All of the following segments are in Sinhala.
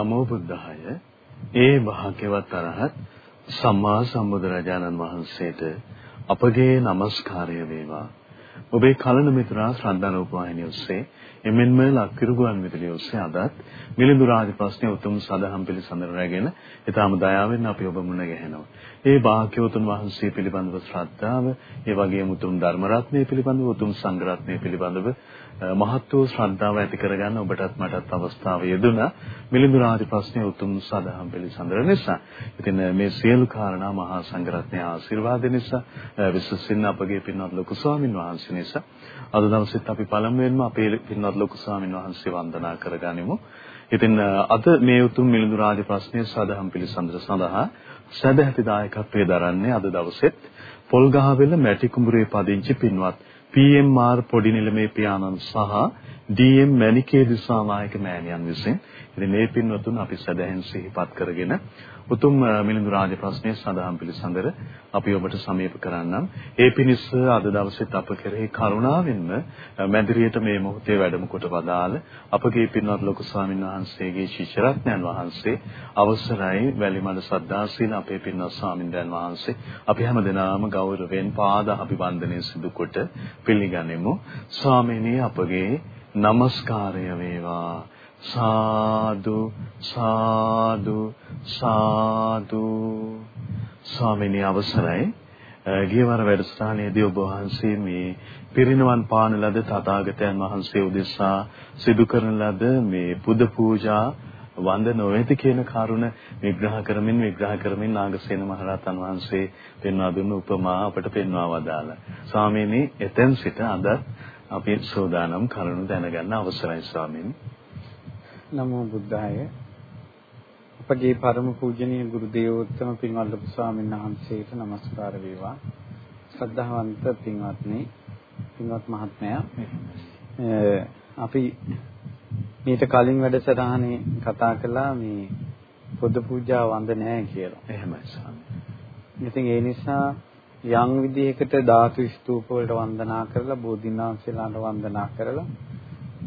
නමෝ බුද්ධාය ඒ භාග්‍යවත් අරහත් සම්මා සම්බුදුරජාණන් වහන්සේට අපගේ নমස්කාරය වේවා ඔබේ කලන මිතුරා ශ්‍රද්ධා රූපවාහිනිය ඔස්සේ එමෙන්ම ලක්කිරුගුවන් විදුලිය ඔස්සේ අදත් මිලිඳු රාජ ප්‍රශ්නය උතුම් සදහම් පිළිසඳර රැගෙන ඊටාම දයාවෙන් අපි ඔබ මුණ ගැහෙනවා. ඒ වාක්‍යවතුන් වහන්සේ පිළිබඳව ශ්‍රද්ධාව, ඒ වගේම උතුම් ධර්ම රත්නය පිළිබඳව උතුම් සංඝ රත්නය පිළිබඳව මහත් වූ ශ්‍රද්ධාව ඇති කරගන්න ඔබටත් මටත් අවස්ථාව යෙදුණා මිලිඳු රාජ ප්‍රශ්නයේ උතුම් සදහම් පිළිසඳර නිසා. ඉතින් මේ සියලු කාරණා මහා සංඝරත්නයේ ආශිර්වාද නිසා විශ්වසින්න අපගේ පින්වත් ලොකු ස්වාමින් වහන්සේ නිසා අද දවසෙත් අපි පළමුවෙන්ම අපේ පින්වත් ලොකු ස්වාමින් වහන්සේ වන්දනා කරගනිමු. ඉතින් අද මේ උතුම් මිලිඳු රාජ ප්‍රශ්නයේ සදහම් පිළිසඳර සඳහා සදැහැති දායකත්වයේ දරන්නේ අද දවසෙත් පොල්ගහවෙල මැටි කුඹුරේ පදිංචි පින්වත් PMR පොඩි නිලමේ පියාණන් සහ DM මණිකේ දිසානායක මෑණියන් විසින් ඉතින් මේ පින්වතුන් අපි සදහෙන් සිහිපත් කරගෙන උතුම් මිලිඳු රාජ ප්‍රශ්නයේ සඳහන් පිළිසඳර අපි ඔබට සමීප කරන්නම්. ඒ පිණිස අද දවසේත් අප කෙරෙහි කරුණාවෙන්ම මැදිරියට මේ මොහොතේ වැඩම කොට වදාළ අපගේ පින්වත් ලොකු ස්වාමීන් වහන්සේගේ ශිෂ්‍යරත්නයන් වහන්සේ අවසරයි වැලිමඩ සද්දාසීල අපේ පින්වත් ස්වාමීන් වහන්සේ අපි හැම දිනම ගෞරවයෙන් පාද අභිවන්දනය සිදු කොට පිළිගනිමු. ස්වාමීනි අපගේ নমස්කාරය වේවා සාදු සාදු සාදු ස්වාමීනි අවසරයි ගියවර වැඩසටහනේදී ඔබ වහන්සේ මේ පිරිනවන් පාන ලද තථාගතයන් වහන්සේ උදෙසා සිදු කරන ලද මේ පුද පූජා වන්ද නොවේති කියන කරුණ විග්‍රහ කරමින් විග්‍රහ කරමින් නාගසේන මහරහතන් වහන්සේ පෙන්වා දුන්න උපමා අපට පෙන්වා වදාලා. ස්වාමීනි එතෙන් සිට අද අපි සෝදානම් කරුණු දැනගන්න අවසරයි ස්වාමීනි. නමෝ බුද්ධාය අපගේ පරම පූජනීය ගුරු දේවෝත්තම පින්වත් ලොකු ස්වාමීන් වහන්සේට নমස්කාර වේවා ශ්‍රද්ධාවන්ත පින්වත්නි පින්වත් මහත්මයා අපි මීට කලින් වැඩසටහනේ කතා කළා මේ පොද පූජා වන්ද නැහැ කියලා. එහෙමයි ස්වාමී. ඉතින් ඒ නිසා යම් විදිහකට ධාතු ස්තූප වලට වන්දනා කරලා බෝධිනාංශලාට වන්දනා කරලා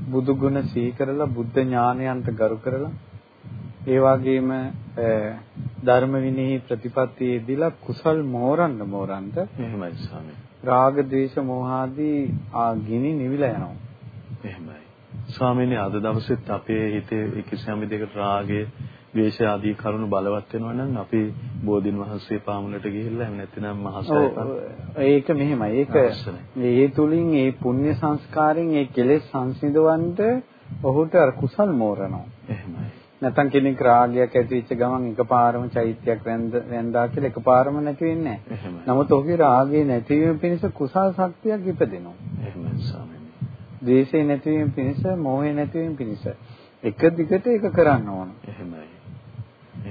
බුදු ගුණ සිහි කරලා බුද්ධ ඥානයන්ට ගරු කරලා ඒ වගේම ධර්ම විනී ප්‍රතිපත්තියේදීලා කුසල් මෝරන්න මෝරන්න එහෙමයි ස්වාමී. රාග ద్వේෂ මෝහ ආදී ගිනි නිවිලා යනවා. එහෙමයි. ස්වාමීනි අද දවසෙත් අපේ හිතේ කිසියම් විදිහකට රාගය ද්වේෂ ආදී කරුණු බලවත් වෙනවා නම් අපි බෝධින් වහන්සේ පාමුලට ගිහිල්ලා එහෙම නැත්නම් මහසයපත් ඒක මෙහෙමයි ඒක ඒ තුලින් ඒ පුණ්‍ය සංස්කාරයෙන් ඒ කෙලෙස් සංසිඳවන්න ඔහුට අර කුසල් මෝරනවා එහෙමයි නැත්නම් කෙනෙක් රාගයක් ඇති වෙච්ච ගමන් එකපාරම චෛත්‍යයක් වැන්ද වැන්දා කියලා එකපාරම නැති වෙන්නේ නැහැ. නමුත් ඔහුගේ රාගය නැතිවීම පිණිස කුසල් ශක්තියක් ඉපදෙනවා. එහෙමයි ස්වාමීනි. ද්වේෂය නැතිවීම පිණිස, මෝහය නැතිවීම පිණිස එක දිගට ඒක කරන්න ඕන. එහෙමයි.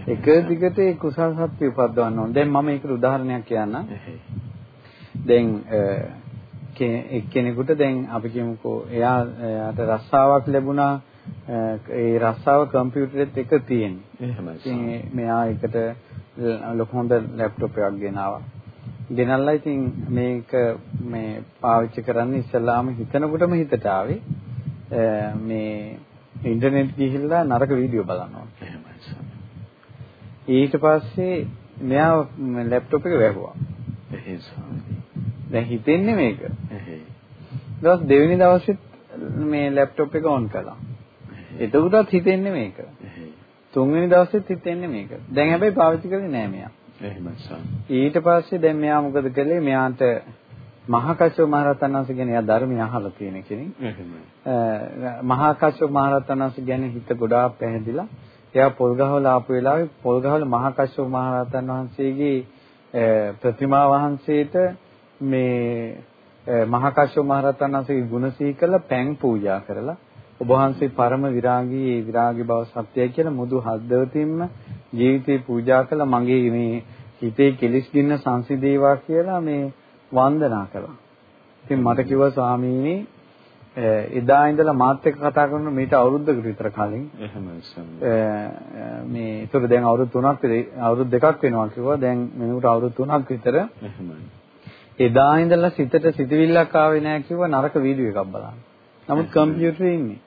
එක දිගට ඒ කුසල් සත්‍ය උපද්දවන්න ඕන. දැන් මම ඒකට උදාහරණයක් කියන්නම්. දැන් එක්කෙනෙකුට දැන් අපි කියමුකෝ එයාට රස්සාවක් ලැබුණා ඒ රස්සාව කම්පියුටරෙත් එක තියෙන්නේ. එහෙමයි. මෙයා එකට ලොකු හොඳ ලැප්ටොප් එකක් ගෙනාවා. ගෙනල්ලා ඉතින් මේක මේ පාවිච්චි කරන්න ඉස්සලාම හිතනකොටම හිතට ආවේ මේ ඉන්ටර්නෙට් ගිහිල්ලා නරක වීඩියෝ බලනවා. ඊට පස්සේ මෙයා ලැප්ටොප් එක වැහුවා. ස්වාමී. දැන් හිතෙන්නේ මේක. එහෙයි. ඊට දෙවෙනි දවසෙත් මේ ලැප්ටොප් එක ඔන් කළා. එතකොටත් හිතෙන්නේ මේක. තුන්වෙනි දවසෙත් හිතෙන්නේ මේක. දැන් හැබැයි පාවිච්චි කරන්නේ නෑ මෙයා. ඊට පස්සේ දැන් මෙයා මොකද කළේ? මෙයාට මහා කශ්‍යප මහ රහතන් වහන්සේ ගැන එයා ධර්මය අහලා තියෙන කෙනෙක්. එහෙමයි. මහා කශ්‍යප මහ රහතන් වහන්සේ ගැන හිත ගොඩාක් පැහැදිලා එයා පොල් ගහවල ආපු වෙලාවේ පොල් ගහවල මහා කශ්‍යප මහ රහතන් වහන්සේගේ ප්‍රතිමා වහන්සේට මේ මහා කශ්‍යප මහ රහතන් වහන්සේගේ ගුණ සිහි කරලා පැන් පූජා කරලා ඔබ වහන්සේ පරම විරාගී ඒ විරාගී බව සත්‍යයි කියලා මුදු හදවතින්ම ජීවිතේ පූජා කළා මගේ මේ හිතේ කෙලිස් ගින්න සංසිඳේවා කියලා මේ වන්දනා කළා. ඉතින් මට කිව්වා ස්වාමීනි එදා ඉඳලා මාත් එක්ක කතා කරන මේට අවුරුද්දකට විතර කලින් එහෙමයි මේ ඒතර දැන් අවුරුදු 3ක් අවුරුදු දෙකක් වෙනවා කිව්වා දැන් මෙනකොට අවුරුදු 3ක් විතර එහෙමයි එදා ඉඳලා සිතට සිතවිල්ලක් ආවේ නැහැ කිව්වා නරක වීඩියෝ එකක් බලන්න. නමුත් කම්පියුටරේ ඉන්නේ.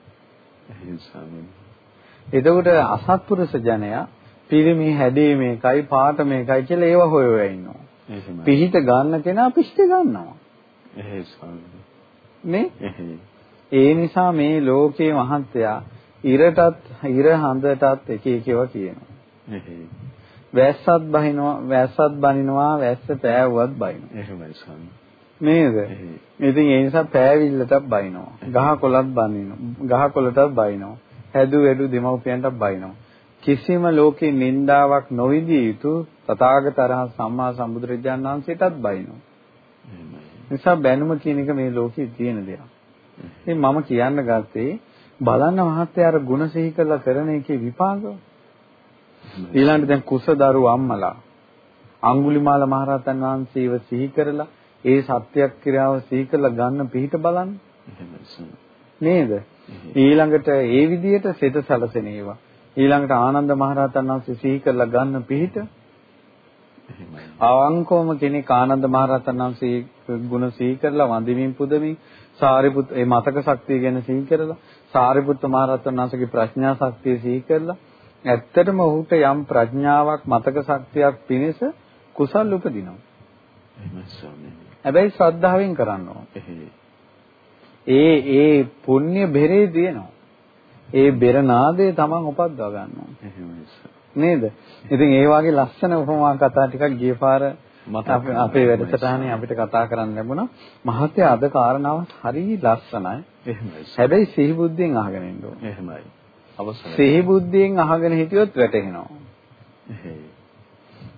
එතකොට අසත්පුරුෂ ජනයා පිරිමි හැඩේ මේකයි පාට මේකයි කියලා ඒව හොය හොය ඉන්නවා. පිහිට ගන්න කෙනා පිහිට ගන්නවා. නේ? ඒ නිසා මේ ලෝකේ මහත්යා ඉරටත් ඉර හඳටත් එක එක ඒවා කියනවා. වැස්සත් බහිනවා වැස්සත් බනිනවා වැස්ස පෑවුවත් බනිනවා. එහෙමයි ස්වාමී. නේද? ඉතින් ඒ නිසා පෑවිල්ලටත් බනිනවා. ගහ කොළත් බනිනවා. ගහ කොළටත් බනිනවා. හැදු වැඩු දෙමව්පියන්ටත් බනිනවා. කිසිම ලෝකේ නින්දාවක් නොවිදිය යුතු තථාගත අරහත් සම්මා සම්බුදුරජාණන් වහන්සේටත් බනිනවා. නිසා බැනුම කියන එක මේ ලෝකේ තියෙන දෙයක්. ඉතින් මම කියන්න ගත්තේ බලන්න මහත්තයා අර ಗುಣ සිහි කරලා කරන එකේ විපාක. ඊළඟට දැන් කුසදරු අම්මලා අඟුලිමාල මහරහතන් වහන්සේව සිහි කරලා ඒ සත්‍යයක් ක්‍රියාව සිහි කරලා ගන්න පිහිට බලන්න. නේද? ඊළඟට ඒ විදිහට සිත සැලසෙන ඒවා. ඊළඟට ආනන්ද මහරහතන් වහන්සේ සිහි කරලා ගන්න පිහිට අවංකවම කෙනෙක් ආනන්ද මහරහතන් වහන්සේ ගුණ සිහි කරලා වඳිමින් පුදමින් සාරිපුත් ඒ මතක ශක්තිය ගැන සිහි කරලා සාරිපුත්ත මහරහතන් වහන්සේගේ ප්‍රඥා ශක්තිය සිහි කරලා ඇත්තටම ඔහුට යම් ප්‍රඥාවක් මතක ශක්තියක් පිණිස කුසල් උපදිනවා. හැබැයි ශ්‍රද්ධාවෙන් කරන්න ඒ ඒ පුණ්‍ය බෙරේ තියෙනවා. ඒ බෙර නාදය තමන් උපද්දවා ගන්නවා. නේද? ඉතින් ඒ වගේ ලස්සන උපමා කතා ටිකක් ගිය පාර අපේ වැඩසටහනේ අපිට කතා කරන්න ලැබුණා. මහත්ය අද කාරණාව හරි ලස්සනයි. එහෙමයි. හැබැයි සිහි බුද්ධියෙන් අහගෙන ඉන්න ඕනේ. එහෙමයි. අවසරයි. සිහි බුද්ධියෙන් අහගෙන හිටියොත් වැටහෙනවා.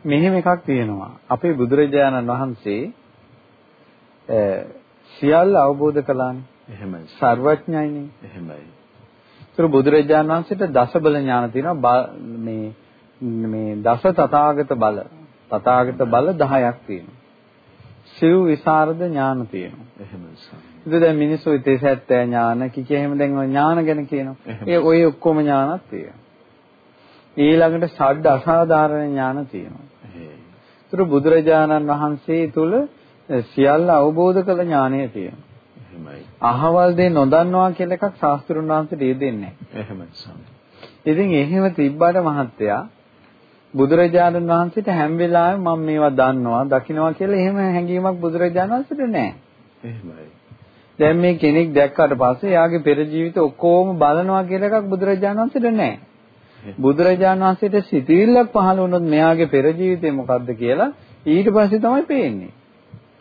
මෙහෙම එකක් තියෙනවා. අපේ බුදුරජාණන් වහන්සේ සියල්ල අවබෝධ කළානේ. එහෙමයි. සර්වඥයිනේ. එහෙමයි. ඒතර බුදුරජාණන් වහන්සේට දසබල ඥාන තියෙනවා. මේ මේ දස තථාගත බල තථාගත බල 10ක් තියෙනවා. සිව් විසරද ඥාන තියෙනවා. එහෙමයි. ඒක දැන් මිනිස්සු ඉතේසැත්ත ඥාන කිකි එහෙම දැන් ඔය ඥාන ගැන කියනවා. ඒ ඔය ඔක්කොම ඥානත් තියෙනවා. ඊළඟට ෂඩ් අසාධාරණ ඥාන තියෙනවා. ඒතර බුදුරජාණන් වහන්සේ තුල සියල්ල අවබෝධ කළ ඥානය තියෙනවා. එහෙමයි. අහවල් දේ නොදන්නවා කියලා එකක් ශාස්ත්‍රුන් වහන්සේ දෙන්නේ නැහැ. එහෙමයි. ඉතින් එහෙම තිබ්බට මහත්තයා බුදුරජාණන් වහන්සේට හැම වෙලාවෙම මම මේවා දන්නවා, දකින්නවා කියලා එහෙම හැඟීමක් බුදුරජාණන් වහන්සේට නැහැ. එහෙමයි. දැන් මේ කෙනෙක් දැක්කට පස්සේ යාගේ පෙර ජීවිත ඔක්කොම බලනවා කියලා එකක් බුදුරජාණන් වහන්සේට නැහැ. බුදුරජාණන් වහන්සේට සිතිවිල්ලක් පහළ වුණොත් මෙයාගේ පෙර ජීවිතේ මොකද්ද කියලා ඊට පස්සේ තමයි පේන්නේ.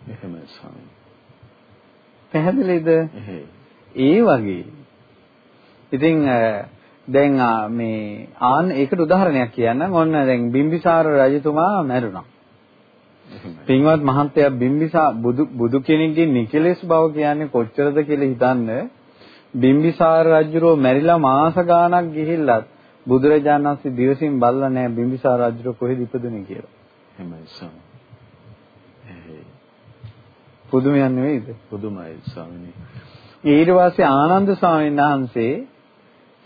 එහෙමයි ස්වාමී. පැහැදිලිද? ඒ වගේ. ඉතින් දැන් මේ ආන් ඒකට උදාහරණයක් කියන්නම්. ඔන්න දැන් බිම්බිසාර රජතුමා මැරුණා. පින්වත් මහත්තයා බිම්බිසා බුදු බුදු කෙනෙක්ගේ නිකලෙස් බව කියන්නේ කොච්චරද කියලා හිතන්න. බිම්බිසාර රජුරෝ මැරිලා මාස ගාණක් ගිහිල්ලත් බුදුරජාණන් වහන්සේ දිවසින් බලලා නැහැ බිම්බිසාර රජුරෝ කොහෙද ඉපදුනේ කියලා. එහෙමයි ස්වාමී. පුදුමයක් නෙවෙයිද? පුදුමයි ස්වාමිනේ. ඊට පස්සේ ආනන්ද ස්වාමීන් වහන්සේ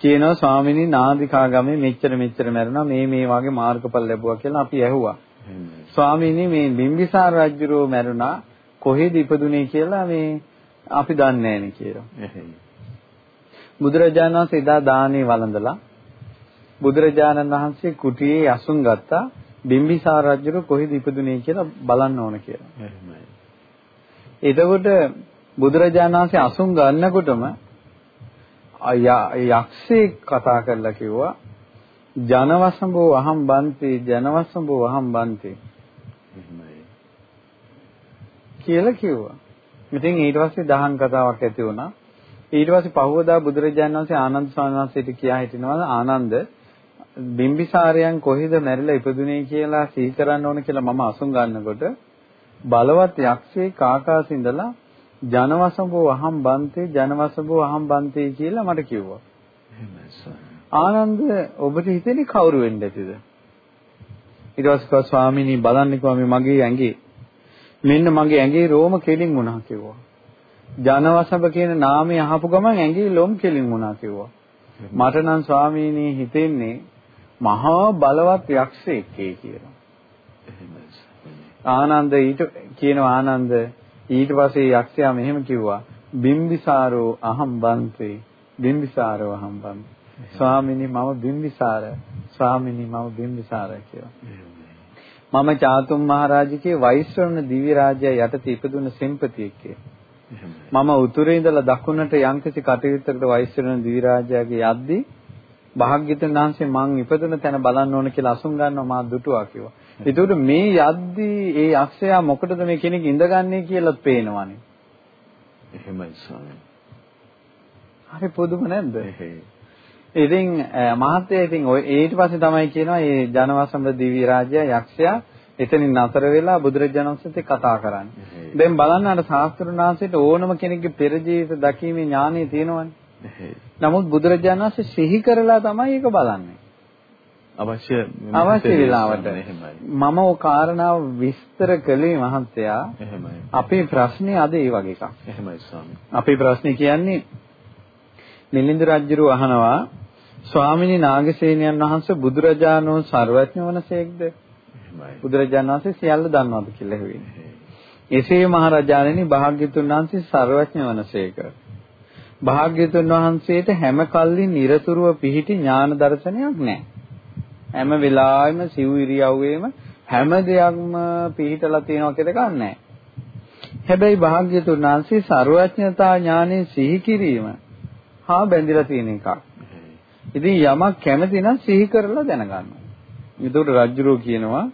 කියනවා ස්වාමිනී නාදිකා ගමේ මෙච්චර මෙච්චර මැරුණා මේ මේ වගේ මාර්ගඵල ලැබුවා කියලා අපි ඇහුවා. ස්වාමීනි මේ බිම්බිසාර රජුරෝ මැරුණා කොහෙද ඉපදුනේ කියලා මේ අපි දන්නේ නැහැ කියලා. බුදුරජාණන් වහන්සේ එදා දානේ වළඳලා බුදුරජාණන් වහන්සේ කුටියේ අසුන් ගත්තා බිම්බිසාර රජුරෝ කොහෙද ඉපදුනේ කියලා බලන්න ඕන කියලා. එතකොට බුදුරජාණන් වහන්සේ අසුන් ගන්නකොටම යක්ෂයෙක් කතා කරලා කිව්වා ජනවසඹෝ අහම් බන්ති ජනවසඹෝ අහම් බන්ති කියලා කිව්වා. ඉතින් ඊට පස්සේ දහම් කතාවක් ඇති වුණා. ඊට පස්සේ පහවදා බුදුරජාණන් වහන්සේ ආනන්ද වහන්සේට කියා හිටිනවා ආනන්ද බිම්බිසාරයන් කොහෙද මැරිලා ඉපදුනේ කියලා සිහි කරන්න ඕන කියලා මම අසුන් ගන්නකොට බලවත් යක්ෂයෙක් ආකාශේ ඉඳලා ජනවසඹෝ අහම් බන්තේ ජනවසඹෝ අහම් බන්තේ කියලා මට කිව්වා. ආනන්ද ඔබට හිතෙන්නේ කවුරු වෙන්න ඇතිද? ඊට පස්සේ ස්වාමීනි බලන්නකෝ මේ මගේ ඇඟේ මෙන්න මගේ ඇඟේ රෝම කෙලින් වුණා කිව්වා. ජනවසඹ කියන නාමය අහපු ගමන් ඇඟේ ලොම් කෙලින් වුණා කිව්වා. මට නම් ස්වාමීනි හිතෙන්නේ මහා බලවත් යක්ෂයෙක් කියලා. ආනන්ද ඊට කියනවා ආනන්ද ඊට පස්සේ යක්ෂයා මෙහෙම කිව්වා බිම්බිසාරෝ අහම් බන්තේ බිම්බිසාරෝ අහම් බන්තේ ස්වාමිනී මම බිම්බිසාර ස්වාමිනී මම බිම්බිසාර කියලා. මම චාතුම් මහරජකේ වෛශ්‍රවණ දිව්‍ය රාජ්‍ය යටතේ ඉපදුන සෙම්පතියෙක් මම උතුරේ ඉඳලා දකුණට යම්කිසි කටයුත්තකට වෛශ්‍රවණ දිව්‍ය රාජ්‍යයේ යද්දී භාග්‍යතුන් වහන්සේ මං ඉපදුන තැන බලන්න ඕන කියලා අසුන් ගන්නවා මා දුටුවා කිව්වා. ඒකට මේ යද්දී ඒ අක්ෂයා මොකටද මේ කෙනෙක් ඉඳගන්නේ කියලා පේනවනේ. එහෙමයි ස්වාමී. හරි පුදුම නැද්ද? ඉතින් මහත්තයා ඉතින් ඔය ඊට පස්සේ තමයි කියනවා මේ ජනවසම්බ දිවි රාජ්‍ය යක්ෂයා එතනින් නතර වෙලා බුදුරජාණන් වහන්සේත් කතා කරන්නේ. දැන් බලන්න අර ශාස්ත්‍රඥාන්සේට ඕනම කෙනෙක්ගේ පෙර ජීවිත දැකීමේ ඥානෙ තියෙනවනේ. නමුත් බුදුරජාණන් වහන්සේ සිහි කරලා තමයි ඒක බලන්නේ. අවශ්‍ය අවශ්‍ය වෙලාවට. මම ਉਹ කාරණාව විස්තර කළේ මහත්තයා එහෙමයි අපේ ප්‍රශ්නේ අද ඒ වගේ එකක්. එහෙමයි ස්වාමී. අපේ ප්‍රශ්නේ කියන්නේ මිලිඳු රජුරු අහනවා ස්වාමිනී නාගසේනියන් වහන්සේ බුදුරජාණෝ ਸਰවඥ වනසේක්ද? බුදුරජාණන් වහන්සේ සියල්ල දන්නවද කියලා හෙවෙන්නේ එසේ මහරජාණෙනි භාග්‍යතුන් වහන්සේ ਸਰවඥ වනසේක. භාග්‍යතුන් වහන්සේට හැම කල්ලි নিরතුරුව පිහිටි ඥාන දර්ශනයක් නැහැ. හැම වෙලාවෙම සිව් ඉරියව්වේම හැම දෙයක්ම පිළිහිටලා තියෙනවා කියලා ගන්නෑ. හැබැයි භාග්‍යතුන් වහන්සේ ਸਰවඥතා ඥානෙ සිහි කිරීම හා බැඳිලා තියෙන එකක්. ඉතින් යමක් කැමති නම් සිහි කරලා දැනගන්න. ඒකට රජුරෝ කියනවා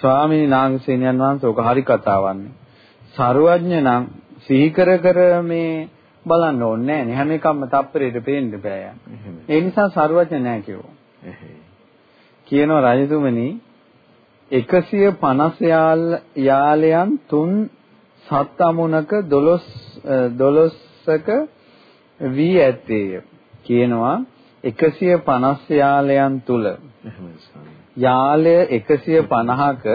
ස්වාමීන් නාගසේනයන් වහන්සේ ඔක හරි කතාවන්නේ. ਸਰවඥ නම් සිහි කර කර මේ බලන්න ඕනේ නෑ. හැම එකක්ම තප්පරයට පේන්න බෑ. ඒ නිසා ਸਰවඥ නෑ කිව්වා. කියනවා රජතුමනි 150 යාලයන් තුන් සත් අමුණක 12 12ක වී ඇත්තේය. කියනවා 150 යාලයන් තුල. යාලය 150ක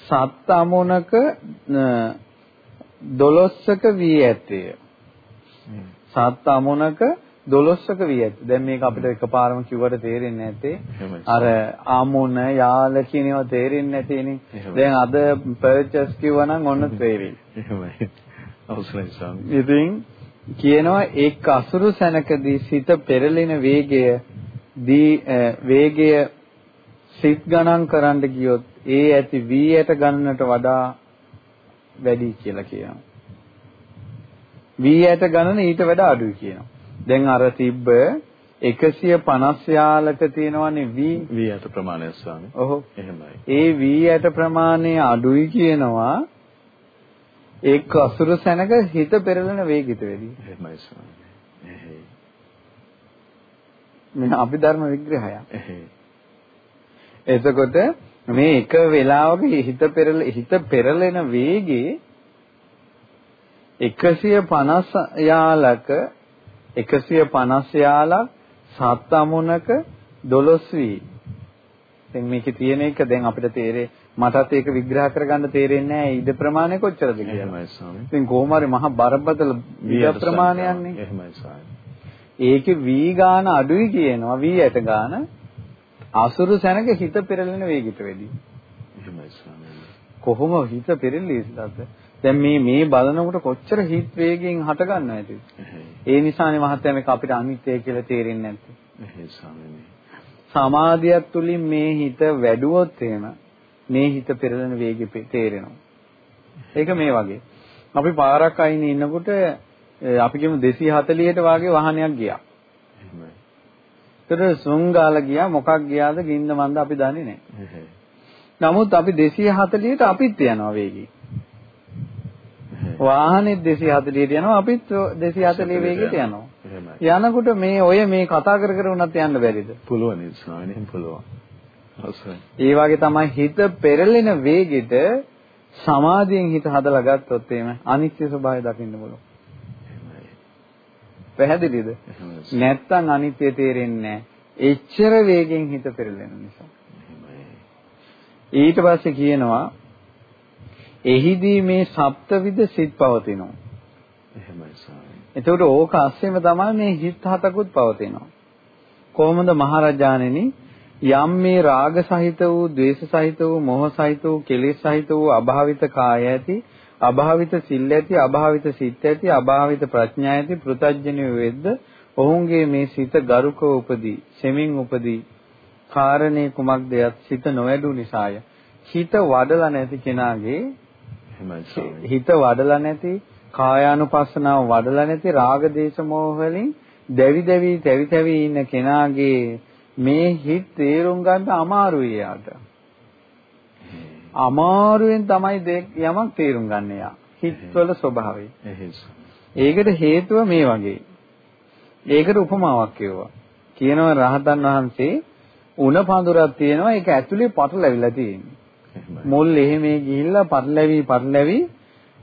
සත් අමුණක 12ක වී ඇත්තේය. සත් අමුණක 12ක විය ඇති. දැන් මේක අපිට එකපාරම කිව්වට තේරෙන්නේ නැත්තේ. අර ආමුණ යාල කියන ඒවා තේරෙන්නේ නැතිනේ. දැන් අද පර්චස් කිව්වනම් ඔන්න තේරෙයි. එහෙමයි. අවසරයි ස්වාමී. ඉතින් කියනවා එක් අසුරු සැනකදී සිත පෙරලෙන වේගය දී වේගය සිත් ගණන් කරන්න ගියොත් ඒ ඇති වී ඇට ගණනට වඩා වැඩි කියලා කියනවා. වී ඇට ගණන ඊට වඩා අඩුයි කියනවා. දැන් අර තිබ්බ 150 යාලක තියෙනවනේ V V ඇට ප්‍රමාණය ස්වාමී. ඔහො. එහෙමයි. ඒ V ඇට ප්‍රමාණය අඩුයි කියනවා එක් අසුර සැනක හිත පෙරලෙන වේගිත වෙවි. එහෙමයි ස්වාමී. එහෙයි. මේ අභිධර්ම විග්‍රහය. එහෙයි. එතකොට මේ එක වෙලාවක හිත පෙරල හිත පෙරලෙන වේගේ 150 යාලක 150 යාලක් සත් අමුණක 12 වී. දැන් මේකේ තියෙන එක දැන් අපිට තේරේ මටත් ඒක විග්‍රහ කරගන්න තේරෙන්නේ නැහැ ඉද ප්‍රමාණය කොච්චරද කියලා. එහෙමයි ස්වාමී. ඉතින් කොහොම හරි මහා බරපතල විද ප්‍රමාණයක්නේ. එහෙමයි ස්වාමී. ඒකේ වී ගාන අඩුයි කියනවා වී ඇට ගාන අසුරු සැනක හිත පෙරලෙන වේගිට වැඩි. එහෙමයි ස්වාමී. කොහොම හිත පෙරලෙයිද? දැන් මේ මේ බලනකොට කොච්චර හිත වේගයෙන් හට ගන්නවද? ඒ නිසානේ මහත්තයා මේක අපිට අනිත්‍ය කියලා තේරෙන්නේ නැත්තේ. සමාධියක් තුලින් මේ හිත වැඩුවොත් එහෙම මේ හිත පෙරලෙන වේගෙ තේරෙනවා. ඒක මේ වගේ. අපි පාරක් අයිනේ ඉන්නකොට අපි කියමු 240ට වාගේ වාහනයක් ගියා. එහෙමයි. ඒතර සුංගාල ගියා මොකක් ගියාද ගින්ද මන්ද අපි දන්නේ නැහැ. නමුත් අපි 240ට අපිත් යනවා වේගී. වාහනේ 240ට යනවා අපිත් 240 වේගයට යනවා. යනකොට මේ ඔය මේ කතා කර කර උනත් යන්න බැරිද? පුළුවන් ස්වාමීනි පුළුවන්. ඒ වගේ තමයි හිත පෙරලෙන වේගෙට සමාධියෙන් හිත හදලා ගත්තොත් එහෙම අනිත්‍ය ස්වභාවය දකින්න පුළුවන්. පැහැදිලිද? නැත්තම් අනිත්‍ය තේරෙන්නේ නැහැ. එච්චර වේගෙන් හිත පෙරලෙන නිසා. ඊට පස්සේ කියනවා එහිදී මේ සප්තවිද සිත් පවතිනවා. එහෙමයි ස්වාමී. එතකොට ඕක අස්සෙම තමයි මේ හිත් හතකුත් පවතිනවා. කොහොමද මහරජාණෙනි යම් මේ රාග සහිත වූ, ද්වේෂ සහිත වූ, මෝහ සහිත වූ, කෙලෙස් සහිත වූ අභාවිත කාය ඇති, අභාවිත සිල් ඇති, අභාවිත සිත් ඇති, අභාවිත ප්‍රඥා ඇති පෘතජ්ජනිය වෙද්ද ඔවුන්ගේ මේ සිත ගරුකව උපදී, සෙමින් උපදී. කාරණේ කුමක්ද යත් සිත නොවැඩු නිසාය. හිත වඩලා නැති කෙනාගේ හිත වඩලා නැති කායානුපස්සනාව වඩලා නැති රාග දේශ වලින් දැවි දැවි තැවි තැවි ඉන්න කෙනාගේ මේ හිත තේරුම් ගන්න අමාරුයි යාට. අමාරුවෙන් තමයි යමක් තේරුම් ගන්න යා. හිතවල ස්වභාවය. ඒකට හේතුව මේ වගේ. ඒකට උපමාවක් කියවුවා. කියනවා රහතන් වහන්සේ උණ පඳුරක් තියෙනවා ඒක ඇතුලේ පටලැවිලා තියෙන්නේ. මුල් එහෙම ගිහිල්ලා පටලැවි පටලැවි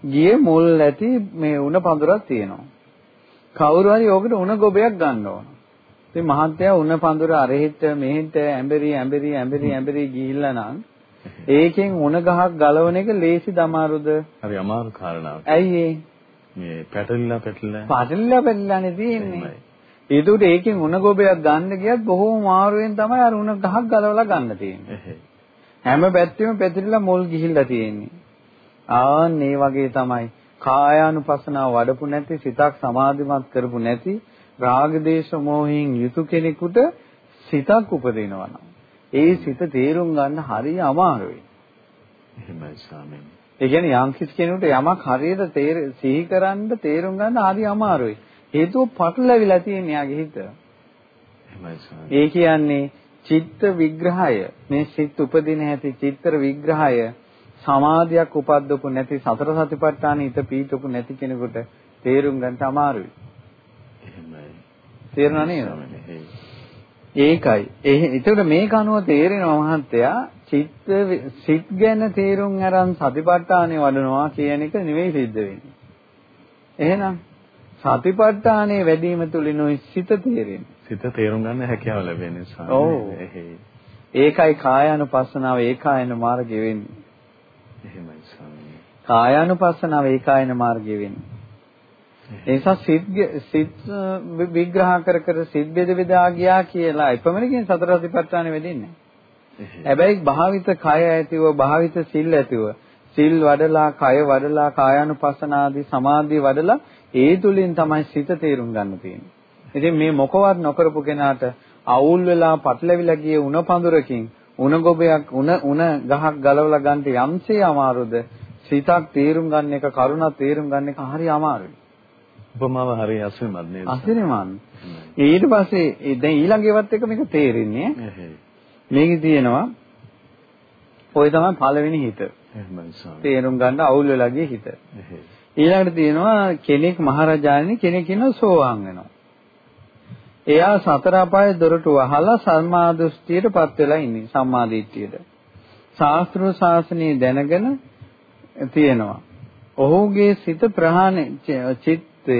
ගියේ මුල් ඇති මේ උණ පඳුරක් තියෙනවා. කවුරු හරි ඕකට උණ ගොබයක් ගන්න ඕන. ඉතින් මහත්තයා උණ පඳුර අරහෙට මෙහෙට ඇඹරි ඇඹරි ඇඹරි ඇඹරි ගිහිල්ලා නම් ඒකෙන් උණ ගහක් ගලවන එක ලේසි දමාරුද? හරි අමාරු කාරණාවක්. ඇයි ඒ? මේ පැටලිලා පැටලිලා. පැටලිලා පැටලිලානේ තියෙන්නේ. ඒකට ඒකෙන් උණ ගොබයක් ගන්න ගියත් බොහොම මාරුවෙන් තමයි අර උණ ගහක් ගලවලා ගන්න තියෙන්නේ. හැම පැත්තෙම පැතිරිලා මුල් ගිහිල්ලා තියෙන්නේ. ආන් මේ වගේ තමයි කායානුපසනාව වඩපු නැති සිතක් සමාධිමත් කරපු නැති රාග දේශ මොහෙන් යුතු කෙනෙකුට සිතක් උපදිනවා නම් ඒ සිත තේරුම් ගන්න හරිය අමාරුයි. එහෙමයි ස්වාමීනි. ඒ කියන්නේ යම් කිසි කෙනෙකුට යමක් හරියට සිහි කරන්න තේරුම් ගන්න හරිය අමාරුයි. හේතුව පටලැවිලා තියෙන යාගේ හිත. ඒ කියන්නේ චිත්ත විග්‍රහය මේ සිත් උපදින හැටි චිත්‍ර විග්‍රහය සමාධියක් උපද්දපු නැති සතර සතිපට්ඨාන හිත පීඨපු නැති කෙනෙකුට තේරුම් ගන්න අමාරුයි. එහෙමයි. තේරුණා නේද? ඒකයි. ඒ ඒතකොට මේක අනුව තේරෙනවා මහත්තයා චිත්ත සිත් ගැන තේරුම් අරන් සතිපට්ඨානේ වඩනවා කියන එක නෙවෙයි සිද්ධ වෙන්නේ. එහෙනම් සතිපට්ඨානේ වැඩිම තුලිනුයි සිත තේරෙන්නේ. සිත තේරුම් ගන්න හැකියාව ලැබෙන්නේ ස්වාමීනි. ඒකයි කායානුපස්සනාව ඒකායන මාර්ගය වෙන්නේ. එහෙමයි ස්වාමීනි. කායානුපස්සනාව ඒකායන මාර්ගය වෙන්නේ. ඒ නිසා සිත් සිත් විග්‍රහ කර කර සිත් බෙද බෙදා ගියා කියලා එපමණකින් සතර සතිපට්ඨානෙ වෙදින්නේ. හැබැයි භාවිත කය ඇතිව භාවිත සිල් ඇතිව සිල් වඩලා කය වඩලා කායානුපස්සනාදී සමාධිය වඩලා ඒ තුලින් තමයි සිත තේරුම් ගන්න තියෙන්නේ. ඉතින් මේ මොකවත් නොකරපු කෙනාට අවුල් වෙලා පටලැවිලා ගිය උණ පඳුරකින් උණ ගොබයක් උණ උණ ගහක් ගලවලා ගන්නට යම්සේ අමාරුද සිතක් තේරුම් ගන්න එක කරුණක් තේරුම් ගන්න එක හරි අමාරුයි. උපමාව හරි අසිරිමත් නේද? අසිරිමත්. ඊට පස්සේ දැන් ඊළඟ ඒවත් එක මේක තේරෙන්නේ. මේකේ තියෙනවා ඔය තමයි පළවෙනි හිත. තේරුම් ගන්න අවුල් වෙලා ගිය හිත. ඊළඟට තියෙනවා කෙනෙක් මහරජාණනි කෙනෙක් ඉන්නවා සෝවාන් වෙනවා. එයා සතර අපායේ දොරටු වහලා සම්මා දෘෂ්ටියටපත් වෙලා ඉන්නේ සම්මා දිට්ඨියට. ශාස්ත්‍රීය ශාසනය දැනගෙන තියෙනවා. ඔහුගේ සිත ප්‍රහාණය චිත්තය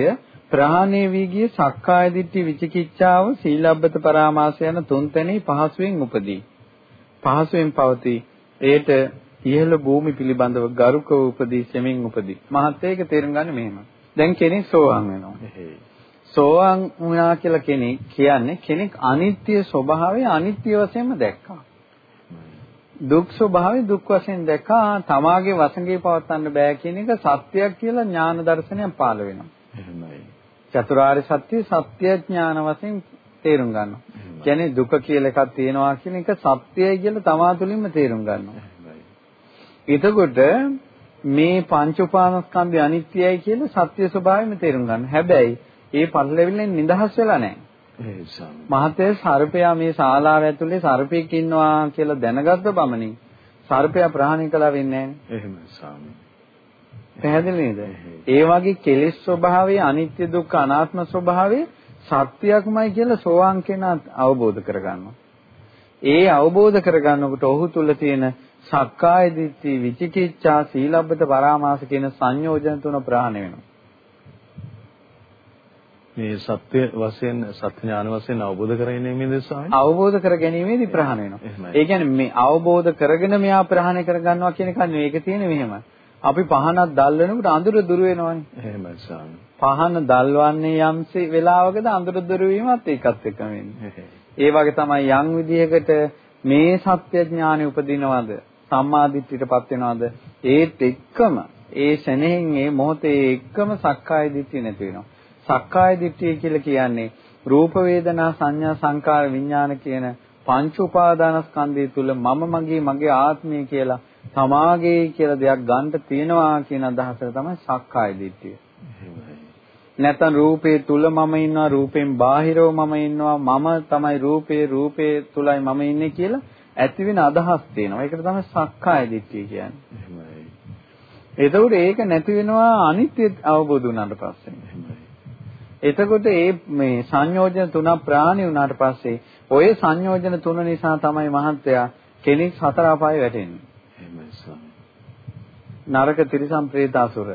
ප්‍රහාණය වී ගිය සක්කාය දිට්ඨි විචිකිච්ඡාව සීලබ්බත පරාමාස යන තුන් තැනී පහසුවෙන් උපදී. පහසුවෙන් පවතී. ඒට ඉහළ භූමි පිළිබඳව ගරුකව උපදී සෙමින් උපදී. මහත් ඒක තේරුම් ගන්න මෙහෙම. දැන් කෙනෙක් සෝවාන් වෙනවා. සෝවාන් වුණා කියලා කෙනෙක් කියන්නේ කෙනෙක් අනිත්‍ය ස්වභාවය අනිත්‍ය වශයෙන්ම දැක්කා. දුක් ස්වභාවය දුක් වශයෙන් දැක්කා. තමාගේ වසඟේ පවත්වන්න බෑ කියන එක සත්‍යයක් කියලා ඥාන දර්ශනයෙන් පාළ වෙනවා. එහෙමයි. චතුරාර්ය සත්‍ය සත්‍ය ඥාන වශයෙන් තේරුම් ගන්නවා. කියන්නේ දුක කියලා එකක් තියෙනවා කියන එක සත්‍යයි කියලා තමා තුළින්ම තේරුම් ගන්නවා. එතකොට මේ පංච උපානස්කන්ධය අනිත්‍යයි කියලා සත්‍ය ස්වභාවයෙන්ම තේරුම් ගන්න. හැබැයි ඒ පරිලෙවිලෙන් නිදහස් වෙලා නැහැ. මහතේ සර්පයා මේ ශාලාව ඇතුලේ සර්පෙක් ඉන්නවා කියලා දැනගත්ත පමණින් සර්පයා ප්‍රහාණය කළා වෙන්නේ නැහැ. එහෙමයි ස්වාමී. පැහැදිලි නේද? ඒ වගේ කෙලෙස් ස්වභාවය අනිත්‍ය දුක්ඛ අනාත්ම ස්වභාවය සත්‍යයක්මයි කියලා සෝවාන් කෙනා අවබෝධ කරගන්නවා. ඒ අවබෝධ කරගන්නකොට ඔහු තුල තියෙන සක්කාය දිට්ඨි විචිකිච්ඡා සීලබ්බත පරාමාස කියන සංයෝජන තුන ප්‍රහාණය වෙනවා. මේ සත්‍ය වශයෙන් සත්‍ය ඥාන වශයෙන් අවබෝධ කරගැනීමේදී ස්වාමී අවබෝධ කරගැනීමේදී ප්‍රහාණය වෙනවා. ඒ කියන්නේ මේ අවබෝධ කරගෙන මෙයා ප්‍රහාණය කරගන්නවා කියන එක නෙවෙයි. ඒක තියෙන්නේ මෙහෙමයි. අපි පහනක් දැල්වෙනකොට අඳුර දුර වෙනවනේ. එහෙමයි ස්වාමී. පහන දැල්වන්නේ යම්සේ වෙලාවකද අඳුර දුර වීමත් ඒකත් එක්කම වෙන්නේ. ඒ වගේ තමයි යම් විදිහකට මේ සත්‍ය ඥානෙ උපදිනවද සම්මාදිට්ඨියටපත් වෙනවද ඒත් එක්කම ඒ ශනෙහින් ඒ මොහොතේ එක්කම සක්කාය දිට්ඨිය නැති වෙනවා. සක්කාය දිට්ඨිය කියලා කියන්නේ රූප වේදනා සංඥා සංකාර විඥාන කියන පංච උපාදානස්කන්ධය තුල මම මගේ මගේ ආත්මය කියලා තමාගේ කියලා දෙයක් ගන්න තියනවා කියන අදහසට තමයි සක්කාය දිට්ඨිය. නැත්නම් රූපේ තුල මම ඉන්නවා රූපෙන් බාහිරව මම ඉන්නවා මම තමයි රූපේ රූපේ තුලයි මම ඉන්නේ කියලා ඇති වෙන අදහස් තියෙනවා. ඒකට තමයි සක්කාය දිට්ඨිය කියන්නේ. එතකොට ඒක නැති වෙනවා අනිත්‍ය අවබෝධ වුණාට පස්සේ. එතකොට ඒ මේ සංයෝජන තුන ප්‍රාණි වුණාට පස්සේ ඔය සංයෝජන තුන නිසා තමයි මහත්තයා කෙනෙක් සතර අපායේ වැටෙන්නේ. නරක තිරිසන් പ്രേත අසුර.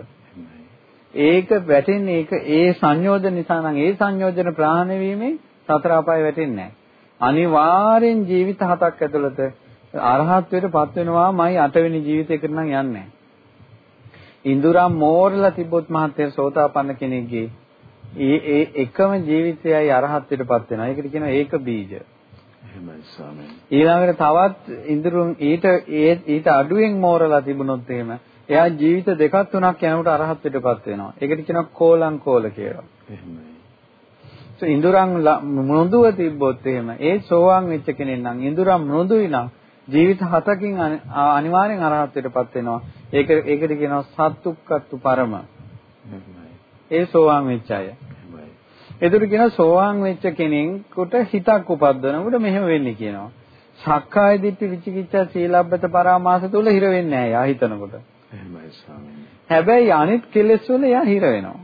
ඒක වැටෙන්නේ ඒක ඒ සංයෝජන නිසා නම් ඒ සංයෝජන ප්‍රහාණය වීමෙන් සතර අපාය වැටෙන්නේ නැහැ. අනිවාර්යෙන් ජීවිත හතක් ඇතුළත අරහත්ත්වයට පත් වෙනවාමයි අටවෙනි ජීවිතයකට නම් යන්නේ. ඉඳුරම් මෝරලා තිබ්බොත් මහත්ය සෝතාපන්න කෙනෙක්ගේ ඒ ඒ එකම ජීවිතයයි අරහත්ත්වයට පත් වෙනවා. ඒකට කියනවා ඒක බීජ. එහෙමයි ස්වාමීනි. ඊළඟට තවත් ඉඳුරුම් ඊට ඊට අඩුවෙන් මෝරලා තිබුණොත් එහෙම එයා ජීවිත දෙකක් තුනක් යනකොට අරහත්ත්වයටපත් වෙනවා. ඒකට කියනවා කෝලං කෝල කියලා. එහෙමයි. ඒ ඉඳුරන් මෘදුව තිබ්බොත් එහෙම ඒ සෝවාන් වෙච්ච කෙනෙක් නම් ඉඳුරන් මෘදුයි නම් ජීවිත හතකින් අනිවාර්යෙන් අරහත්ත්වයටපත් වෙනවා. ඒක ඒකට කියනවා සත්තුක්කත්තු පරම. ඒ සෝවාන් වෙච්ච අය. එතකොට කියනවා සෝවාන් වෙච්ච කෙනෙකුට හිතක් උපද්දනකොට මෙහෙම වෙන්නේ කියනවා. සක්කාය දිට්ඨි විචිකිච්ඡා සීලබ්බත පරාමාස තුල හිර වෙන්නේ නැහැ යා හිතනකොට. එහෙමයි ස්වාමීනි. හැබැයි අනිත් කෙලෙස් වල එයා හිර වෙනවා.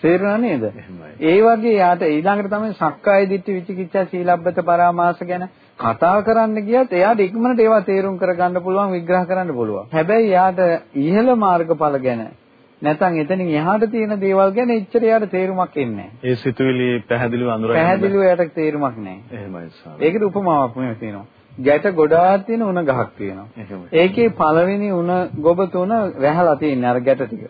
තේරුණා නේද? ඒ වගේ යාට ඊළඟට තමයි සක්කාය දිට්ඨි විචිකිච්ඡා සීලබ්බත පරාමාස ගැන කතා කරන්න ගියත් එයාට ඉක්මනට ඒවා තේරුම් කරගන්න පුළුවන් විග්‍රහ කරන්න පුළුවන්. හැබැයි යාට ඉහළ මාර්ගඵල ගැන නැත්නම් එතනින් එහාට තියෙන දේවල් ගැන එච්චර යාට තේරුමක් එන්නේ නැහැ. ඒ සිතුවිලි පැහැදිලිව අඳුරගන්න පැහැදිලිව යාට තේරුමක් නැහැ. එහෙමයි ස්වාමී. ඒකට උපමාවක් මෙහෙම තියෙනවා. ගැට ගොඩාක් තියෙන උණ ගහක් තියෙනවා. ඒකේ පළවෙනි උණ ගොබ තුන වැහලා තියෙන්නේ අර ගැට ටික.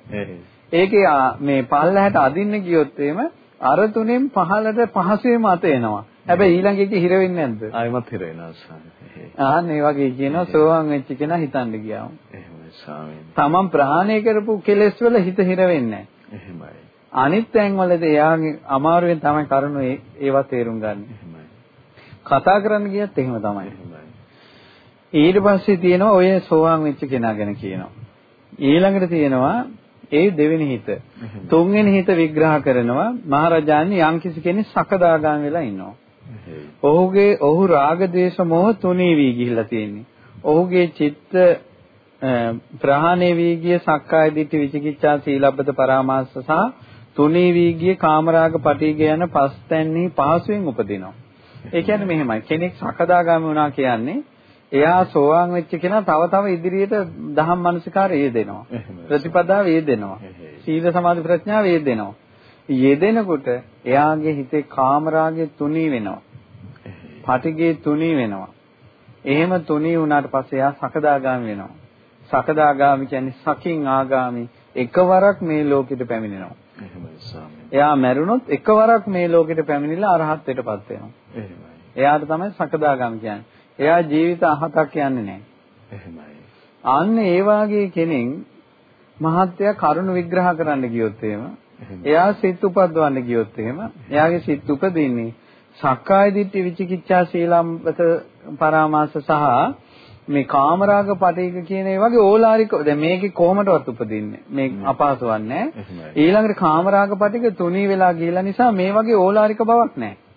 ඒකේ මේ පල්ලහැට අදින්න ගියොත් එහෙම අර තුනෙන් පහළට පහසුවෙන්ම අත එනවා. හැබැයි ඊළඟ එකේ හිර වෙන්නේ නැද්ද? ආයෙමත් හිර වෙනවා ස්වාමී. ආන්න ඒ වගේ කියනවා සෝවාන් වෙච්ච කෙනා හිතන්න ගියාම. එහෙමයි ස්වාමී. තමන් ප්‍රහාණය කරපු කෙලෙස් වල හිත හිර වෙන්නේ නැහැ. එහෙමයි. අනිත් තැන්වලදී එයාගේ අමාරුවෙන් තමයි කරුණු ඒවා තේරුම් ගන්න. කතා කරන්න ගියත් එහෙම තමයි. ඊට පස්සේ තියෙනවා ඔය සෝවාන් වෙච්ච කෙනා ගැන කියනවා. ඊළඟට තියෙනවා ඒ දෙවෙනි හිත. තුන්වෙනි හිත විග්‍රහ කරනවා මහරජාණන් යම්කිසි කෙනෙක් සකදාගාම වෙලා ඉන්නවා. ඔහුගේ ඔහු රාග දේශ මොහ තුනී වී ගිහිල්ලා තියෙන්නේ. ඔහුගේ චිත්ත ප්‍රහාණය වී ගිය සක්කාය දිට්ඨි විචිකිච්ඡා සීලබ්බත පරාමාස සහ තුනී වී ගිය කාමරාග පටිඝ යන පස්තැන්හි පහසුවෙන් උපදිනවා. ඒ කියන්නේ මෙහෙමයි. කෙනෙක් සකදාගාමී වුණා කියන්නේ එයා සෝවාන් වෙච්ච කෙනා තව තව ඉදිරියට දහම් මනසිකාරය යෙදෙනවා. ප්‍රතිපදාව යෙදෙනවා. සීල සමාධි ප්‍රඥාව යෙදෙනවා. යෙදෙනකොට එයාගේ හිතේ කාමරාගය තුනී වෙනවා. පටිගේ තුනී වෙනවා. එහෙම තුනී වුණාට පස්සේ එයා සකදාගාමි වෙනවා. සකදාගාමි කියන්නේ සකින් ආගාමි එකවරක් මේ ලෝකෙට පැමිණෙනවා. එයා මැරුණොත් එකවරක් මේ ලෝකෙට පැමිණිලා අරහත්ත්වයටපත් වෙනවා. එයාට තමයි සකදාගාමි කියන්නේ. එයා ජීවිත අහතක් යන්නේ නැහැ. එහෙමයි. අන්න ඒ වාගේ කෙනෙක් මහත්ය කරුණ විග්‍රහ කරන්න ගියොත් එහෙම එයා සිත් උපද්දවන්න ගියොත් එහෙම එයාගේ සිත් උපදින්නේ සක්කාය දිට්ඨි විචිකිච්ඡා සීලම්බත පරාමාස සහ මේ කාමරාග පටික කියන ඒ වගේ ඕලාරික දැන් මේකේ කොහොමදවත් උපදින්නේ? මේ අපහසුවන්නේ ඊළඟට කාමරාග පටික තුනී වෙලා ගියලා නිසා මේ වගේ ඕලාරික බවක් නැහැ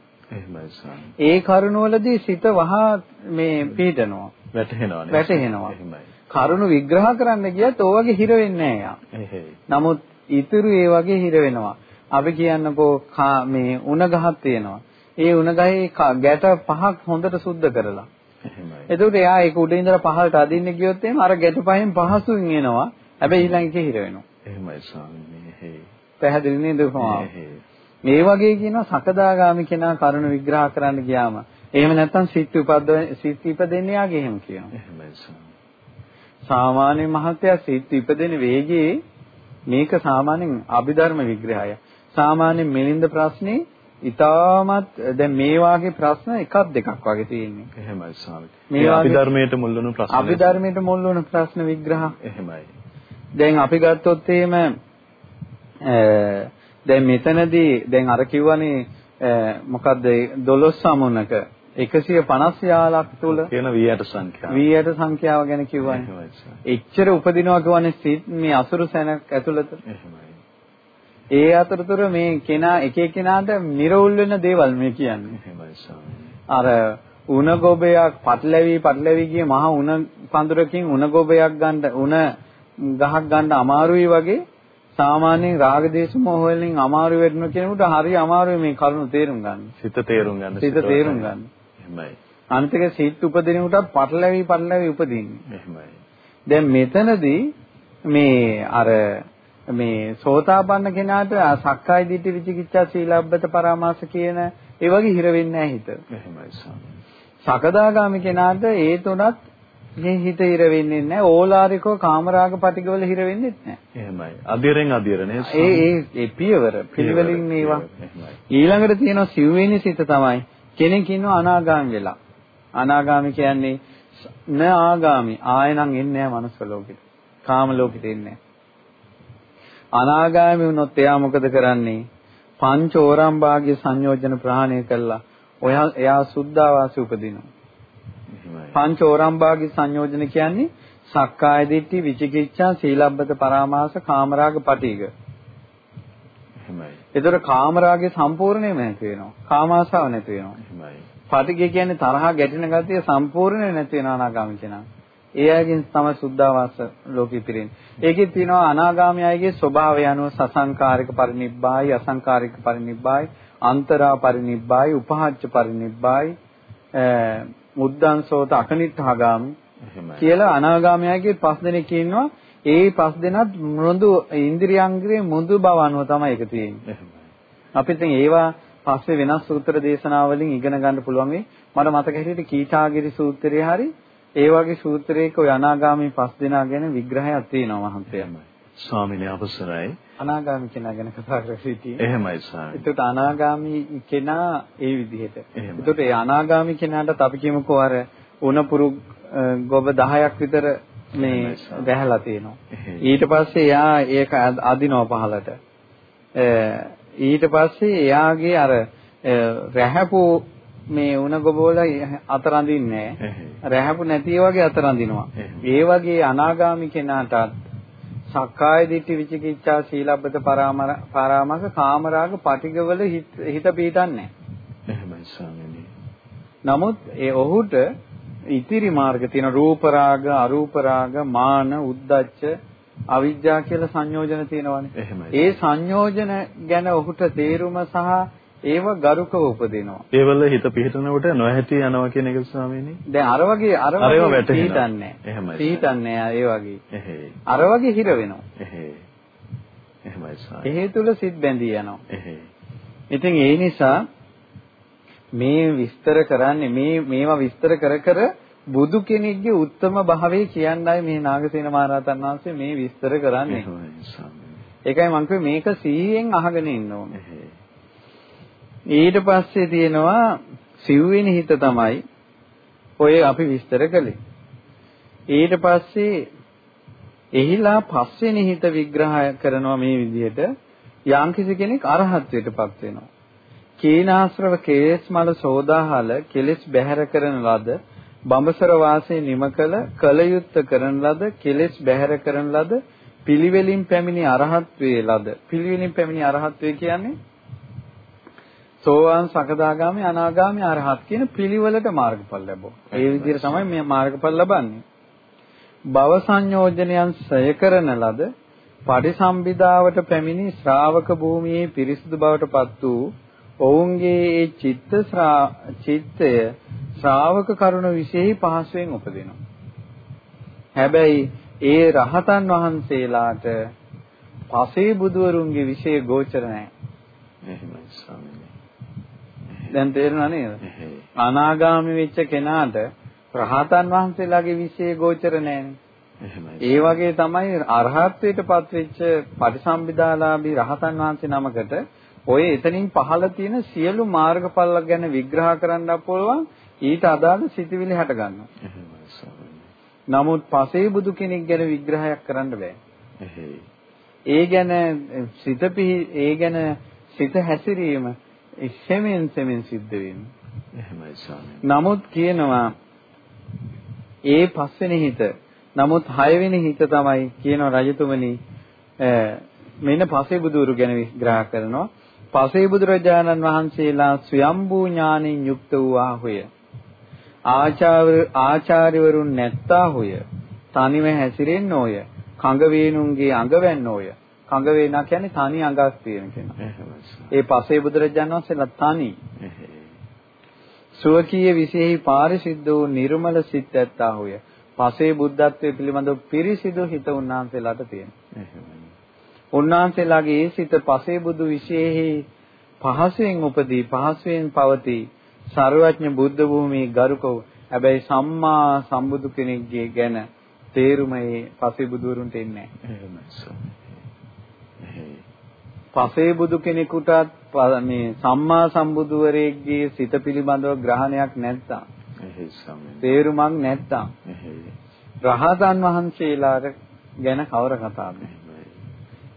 ඒ කරුණවලදී සිත වහා මේ පීඩනවා. වැටහෙනවා වැටහෙනවා. කරුණ විග්‍රහ කරන්න ගියත් ඕ වගේ හිර වෙන්නේ නැහැ නමුත් ඉතුරු ඒ වගේ හිර වෙනවා. අපි කියන්නකෝ මේ උණ ගහක් තියෙනවා. ඒ උණ ගහේ ගැට පහක් හොඳට සුද්ධ කරලා. එතකොට එයා ඒක උඩ ඉඳලා පහළට අදින්න ගියොත් එහෙම අර ගැට පහෙන් පහසුවෙන් එනවා. හැබැයි ඊළඟ එකේ හිර වෙනවා. එහෙමයි ස්වාමීනි. පැහැදිලි නේද කොහොමද? මේ වගේ කියනවා සකදාගාමි කෙනා කරුණ විග්‍රහ කරන්න ගියාම එහෙම නැත්නම් සිත් උපද්ද සිත් ඉපදෙන්නේ යාගේ එහෙම කියනවා. සාමාන්‍ය මහත්ය සිත් ඉපදෙන වේගයේ මේක සාමාන්‍යයෙන් අභිධර්ම විග්‍රහය. සාමාන්‍ය මිලින්ද ප්‍රශ්නේ ඊටමත් දැන් මේ වාගේ ප්‍රශ්න එකක් දෙකක් වගේ තියෙන්නේ. එහෙමයි ස්වාමී. මේ අභිධර්මයට මුල් වුණු ප්‍රශ්න. අභිධර්මයට මුල් වුණු ප්‍රශ්න විග්‍රහ. එහෙමයි. දැන් අපි ගත්තොත් එහෙම දැන් මෙතනදී දැන් අර කිව්වනේ මොකද්ද 12 සමුනක 150 යාලක් තුල කියන V8 සංඛ්‍යාව. V8 සංඛ්‍යාව ගැන කිව්වනේ. එච්චර උපදිනවා කියවනේ මේ අසුරු සැනක් ඇතුළත. ඒ අතරතුර මේ කෙනා එක එක්කෙනාට නිර්වුල් වෙන දේවල් මේ කියන්නේ. අර උණ ගොබයක් පටලැවි පටලැවි ගිය මහ උණ පඳුරකින් උණ ගොබයක් ගන්න උණ ගහක් ගන්න අමාරුයි වගේ සාමාන්‍යයෙන් රාග දේශ මොහ වලින් අමාරු වෙන්න කෙනෙකුට හරි අමාරුයි මේ කරුණු තේරුම් ගන්න. සිත තේරුම් ගන්න. සිත තේරුම් ගන්න. එහෙමයි. අනිතික සිත් උපදිනකොටත් පටලැවි පටලැවි උපදින්නේ. එහෙමයි. දැන් මෙතනදී මේ අර මේ සෝතාපන්න කෙනාට සක්කාය දිට්ඨි විචිකිච්ඡා සීලබ්බත පරාමාස කියන ඒ වගේ හිර වෙන්නේ නැහැ හිත. එහෙමයි ස්වාමී. සකදාගාමි කෙනාට ඒ තුනත් මේ හිත හිර වෙන්නේ නැහැ. ඕලාරිකව කාමරාග පටිගවල හිර වෙන්නේ නැහැ. එහෙමයි. අධිරෙන් අධිර නේද? ඒ ඒ ඒ පියවර පිළිවෙලින් මේවා. ඊළඟට තියෙනවා සිව්වෙනි සිත තමයි කෙනෙක් ඉන්නවා අනාගාමි වෙලා. අනාගාමි කියන්නේ න ආගාමි ආයෙනම් එන්නේ නැහැ මනුස්ස ලෝකෙට. කාම ලෝකෙට එන්නේ අනාගාමි වුණොත් එයා මොකද කරන්නේ? පංච ඕරම් භාග්‍ය සංයෝජන ප්‍රහාණය කළා. ඔයා එයා සුද්ධාවාසි උපදිනවා. පංච ඕරම් භාග්‍ය සංයෝජන කියන්නේ සක්කාය දිට්ඨි, විචිකිච්ඡා, සීලබ්බත පරාමාස, කාමරාග, පටිඝ. එහෙමයි. ඒතර කාමරාගේ සම්පූර්ණයෙන්ම නැති වෙනවා. කාමාශාව නැති වෙනවා. එහෙමයි. පටිඝ කියන්නේ තරහ ගැටෙන ගතිය සම්පූර්ණයෙන් නැති වෙන අනාගාමී කෙනා. ඒ අයගෙන් තමයි සුද්ධාවාස ලෝකෙ පිරෙන්නේ. ඒකෙත් තියෙනවා අනාගාමී අයගේ ස්වභාවය අනුව සසංකාරික පරිනිබ්බායි, අසංකාරික පරිනිබ්බායි, අන්තරා පරිනිබ්බායි, උපහාච්ච පරිනිබ්බායි, මුද්දන්සෝත අකනිට්ඨාගාමි කියලා අනාගාමීයගේ පස් දෙනෙක් ඉන්නවා. ඒ පස් දෙනත් මෘදු ඉන්ද්‍රියංග්‍රේ මෘදු බව අනුව තමයි ඒක තියෙන්නේ. අපිට ඒවා පස්සේ වෙනස් සූත්‍ර දේශනාවලින් ඉගෙන ගන්න පුළුවන් වෙයි. මට මතක හිටියට කීටාගිරි සූත්‍රය හරි ඒ වගේ සූත්‍රයක ඔය අනාගාමී පස් දෙනා ගැන විග්‍රහයක් තියෙනවා මහන්තයමයි. ස්වාමීනි අවසරයි. අනාගාමී කෙනා ගැන කතා කර සිටියේ. එහෙමයි ස්වාමී. ඒකට අනාගාමී කෙනා ඒ විදිහට. ඒකට ඒ අනාගාමී කෙනාට අපි කියමුකෝ අර උණපුරු ගොබ 10ක් විතර මේ වැහැලා තියෙනවා. ඊට පස්සේ එයා ඒක අදිනවා පහලට. ඊට පස්සේ එයාගේ අර රැහැපු මේ උණ ගොබවල අතර අඳින්නේ රැහැපු නැති වගේ අතර අඳිනවා. ඒ වගේ අනාගාමි කෙනාටත් සක්කාය දිට්ඨි විචිකිච්ඡා සීලබ්බත පරාමස කාමරාග පටිගවල හිත පීඩන්නේ එහෙමයි ස්වාමීනි. නමුත් ඒ ඔහුට ඉතිරි මාර්ග තියෙන රූප රාග, අරූප රාග, මාන, උද්දච්ච, අවිජ්ජා කියලා සංයෝජන තියෙනවානේ. ඒ සංයෝජන ගැන ඔහුට තේරුම සහ ඒව ගරුකව උපදිනවා. ඒවල හිත පිහිටනකොට නොහැටි යනවා කියන එක ස්වාමීනි. දැන් අර වගේ අර වගේ පිහිටන්නේ. එහෙමයි. පිහිටන්නේ ඒ වගේ. එහෙයි. අර වගේ හිර වෙනවා. එහෙයි. එහෙමයි ස්වාමීනි. එහෙ තුල සිත් බැඳී යනවා. එහෙයි. ඉතින් ඒ නිසා මේ විස්තර කරන්නේ මේ මේවා විස්තර කර කර බුදු කෙනෙක්ගේ උත්තම භාවය කියන්නයි මේ නාගසේන මහරහතන් වහන්සේ මේ විස්තර කරන්නේ. ඒකයි මම මේක සිහියෙන් අහගෙන ඉන්න ඕනේ. ඊට පස්සේ තියෙනවා සිව්වෙනි හිත තමයි ඔය අපි විස්තර කළේ. ඊට පස්සේ එහිලා පස්වෙනි හිත විග්‍රහ කරනවා මේ විදිහට යම්කිසි කෙනෙක් අරහත්ත්වයටපත් වෙනවා. කීනාශ්‍රව කේස් මල සෝදාහල කෙලෙස් බැහැර කරන ලද බඹසර වාසයේ නිමකල කලයුත්ත කරන ලද කෙලෙස් බැහැර කරන ලද පිළිවෙලින් පැමිණි අරහත්වේ ලද පිළිවෙලින් පැමිණි අරහත්වේ කියන්නේ සෝවාන් සකදාගාමි අනාගාමි අරහත් කියන පිළිවෙලට මාර්ගඵල ලැබුවා. ඒ විදිහට තමයි මේ මාර්ගඵල ලබන්නේ. භව සංයෝජනයන් සය කරන ලද පටිසම්භිදාවට පැමිණි ශ්‍රාවක භූමියේ පිරිසිදු බවට පත් වූ ඔවුන්ගේ ඒ චිත්ත චිත්තය ශ්‍රාවක කරුණ විශේෂ පහසුවෙන් උපදිනවා. හැබැයි ඒ රහතන් වහන්සේලාට පසේ බුදුවරුන්ගේ විශේෂ ගෝචර නැහැ. එහෙමයි ස්වාමීනි. දැන් තේරුණා නේද? අනාගාමී වෙච්ච කෙනාට රහතන් වහන්සේලාගේ විශේෂ ගෝචර නැහැනේ. ඒ වගේ තමයි අරහත්ත්වයටපත් වෙච්ච පටිසම්භිදාලාභී රහතන් වහන්සේ නමකට ඔය එතනින් පහළ තියෙන සියලු මාර්ගඵල ගැන විග්‍රහ කරන්න පුළුවන් ඊට අදාළ සිතිවිලි හට ගන්නවා. නමුත් පසේ බුදු කෙනෙක් ගැන විග්‍රහයක් කරන්න බෑ. ඒ ගැන සිත ඒ ගැන සිත හැසිරීම සෙමින් සෙමින් සිද්ධ වෙන්නේ. එහෙමයි ස්වාමී. නමුත් කියනවා ඒ පස්වෙනි හිත නමුත් හයවෙනි හිත තමයි කියන රජතුමනි මෙන්න පසේ බුදුරු ගැන විග්‍රහ කරනවා. පසේ බුදුරජාණන් වහන්සේලා ස්වයම්බූ ඥානෙන් යුක්ත වූ ආහුය. ආචාර්ය ආචාර්යවරුන් නැත්තා හොය. තනිව හැසිරෙන්න ඕය. කඟ වේනුන්ගේ අඟ වේනා කියන්නේ තනි අඟක් තියෙන කෙනා. ඒ පසේ බුදුරජාණන් වහන්සේලා තනි. සුවකීය විශේෂයි පාරිසිද්ධ වූ නිර්මල සිත් ඇත්තා හොය. පසේ බුද්ධත්වයේ පිළිබඳව පිරිසිදු හිත උන්වහන්සේලාට තියෙනවා. උන්වහන්සේලාගේ ඒ සිත පසේ බුදු විශේෂයි පහසෙන් උපදී පහසෙන් පවතී ਸਰවඥ බුද්ධ භූමියේ ගරුකව හැබැයි සම්මා සම්බුදු කෙනෙක්ගේ ගැන තේරුම ඒ පසේ බුදුරුන්ට එන්නේ නැහැ. පසේ බුදු කෙනෙකුටත් මේ සම්මා සම්බුදුවරයෙක්ගේ සිත පිළිබඳව ග්‍රහණයක් නැත්තම් තේරුමක් නැත්තම් රහතන් වහන්සේලාට ගැන කවර කතාවද?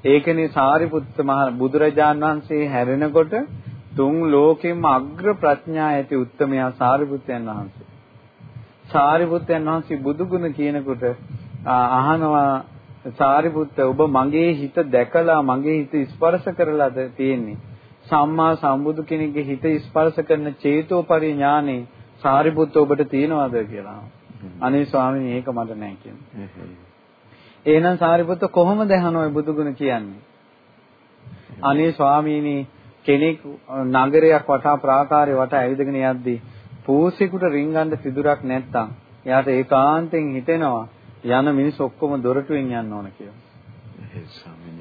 ඒකනේ සාරිපුත්ත මහ බුදුරජාන් වහන්සේ හැරෙනකොට තුන් ලෝකෙම අග්‍ර ප්‍රඥා ඇති උත්තමයා සාරිපුත්තයන් වහන්සේ. සාරිපුත්තයන් වහන්සේ බුදුගුණ කියනකොට අහනවා සාරිපුත්ත ඔබ මගේ හිත දැකලා මගේ හිත ස්පර්ශ කරලාද තියෙන්නේ. සම්මා සම්බුදු කෙනෙක්ගේ හිත ස්පර්ශ කරන චේතෝ පරිඥානේ සාරිපුත්ත ඔබට තියෙනවද කියලා. අනේ ස්වාමීනි ඒක මට නැහැ කියන්නේ. එහෙනම් සාරිපුත්ත කොහොමද අහනවා බුදුගුණ කියන්නේ? අනේ ස්වාමීනි කෙනෙක් නගරයක් වටා ප්‍රාකාරය වටා ඇවිදගෙන යද්දී පූසෙකුට රින්ගන්න සිදුරක් නැත්තම් එයාට ඒකාන්තයෙන් හිතෙනවා යන මිනිස් ඔක්කොම දොරටුවෙන් යන්න ඕන කියලා.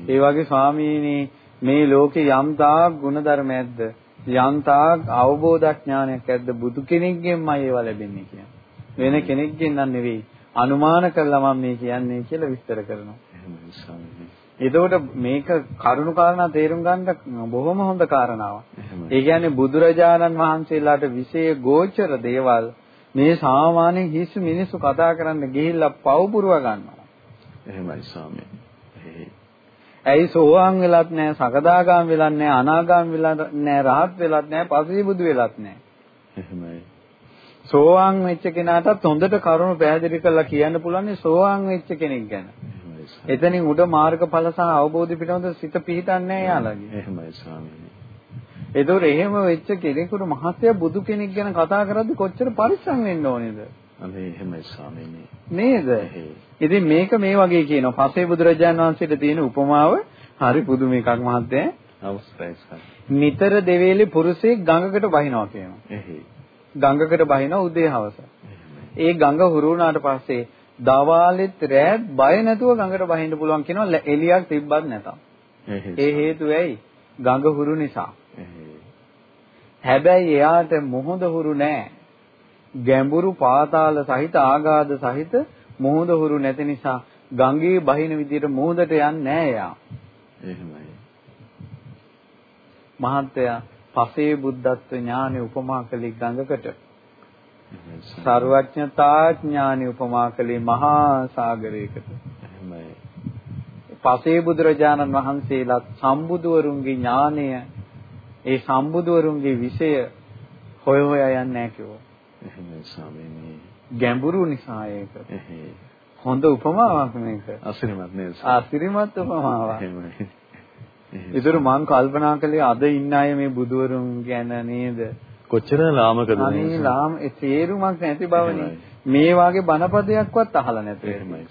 ඒ වගේ ස්වාමීනි මේ ලෝකේ යම් තාක් ගුණධර්ම ඇද්ද යම් තාක් අවබෝධඥානයක් ඇද්ද බුදු කෙනෙක්ගෙන්මයි ඒවා ලැබෙන්නේ කියන්නේ. වෙන කෙනෙක්ගෙන් නම් නෙවෙයි. අනුමාන කළා මම මේ කියන්නේ කියලා විස්තර කරනවා. එතකොට මේක කරුණු කාරණා තේරුම් ගන්න බොහොම හොඳ කාරණාවක්. ඒ කියන්නේ බුදුරජාණන් වහන්සේලාට විශේෂ ගෝචර දේවල් මේ සාමාන්‍ය හිස් මිනිස්සු කතා කරන්න ගිහිල්ලා පව පුරව ගන්නවා. එහෙමයි ස්වාමී. ඇයි සෝවාන් වෙලත් නැහැ, සකදාගාම වෙලත් නැහැ, අනාගාම වෙලත් නැහැ, රහත් වෙලත් නැහැ, පසීබුදු වෙලත් නැහැ. එහෙමයි. සෝවාන් වෙච්ච කෙනාටත් හොඳට කරුණු පැහැදිලි කරලා කියන්න පුළුවන් සෝවාන් වෙච්ච කෙනෙක් ගැන. එතනින් උඩ මාර්ගඵල සහ අවබෝධ පිටවෙන සිත පිහිටන්නේ නැහැ යාළගේ. එහෙමයි ස්වාමීනි. ඒතොර එහෙම වෙච්ච කෙනෙකුට මහත්ය බුදු කෙනෙක් ගැන කතා කරද්දී කොච්චර පරිස්සම් වෙන්න ඕනේද? අනේ එහෙමයි ස්වාමීනි. නේද? ඉතින් මේක මේ වගේ කියනවා. පසේ බුදුරජාණන් වහන්සේට තියෙන උපමාව හරි පුදුම එකක් මහත්ය. අවස්ථයි නිතර දෙවේලේ පුරුෂයෙක් ගඟකට බහිනවා කියනවා. ගඟකට බහිනවා උදේ හවස. ඒ ගඟ හුරු වුණාට පස්සේ දවාලෙත් රෑත් බය නැතුව ගඟට බහින්න පුළුවන් කියනවා එලියක් තිබ්බත් නැතම්. ඒ හේතුව ඇයි? ගඟ හුරු නිසා. හැබැයි එයාට මොහොත හුරු නෑ. ගැඹුරු පාතාල සහිත ආගාධ සහිත මොහොත හුරු නැති නිසා ගඟේ බහින විදියට මොහොතට යන්නේ නෑ එයා. එහෙමයි. මහත්තයා පසේ බුද්ධත්ව ඥානෙ උපමා කළේ ගඟකට. සර්වඥතා ඥානෙ උපමා කළේ මහා සාගරයකට. එහෙමයි. පසේ බුදුරජාණන් වහන්සේලාත් සම්බුදුවරුන්ගේ ඥානය ඒ සම්බුදුවරුන්ගේ විෂය හොය හොයා යන්නේ නැහැ කිව්වා. එහෙමයි ස්වාමීනි. ගැඹුරු නිසා ඒක. හොඳ උපමාවක් මේක. අසිරිමත් නේද? අසිරිමත් උපමාවක්. එහෙමයි. ඒතර මං කල්පනා කළේ අද ඉන්න අය මේ බුදුවරුන් ගැන නේද? කොච්චර ලාමකද අනේ ලාම ඒ තේරුමක් නැති බවනේ. මේ වාගේ බණපදයක්වත් අහලා නැතුව. එහෙමයි.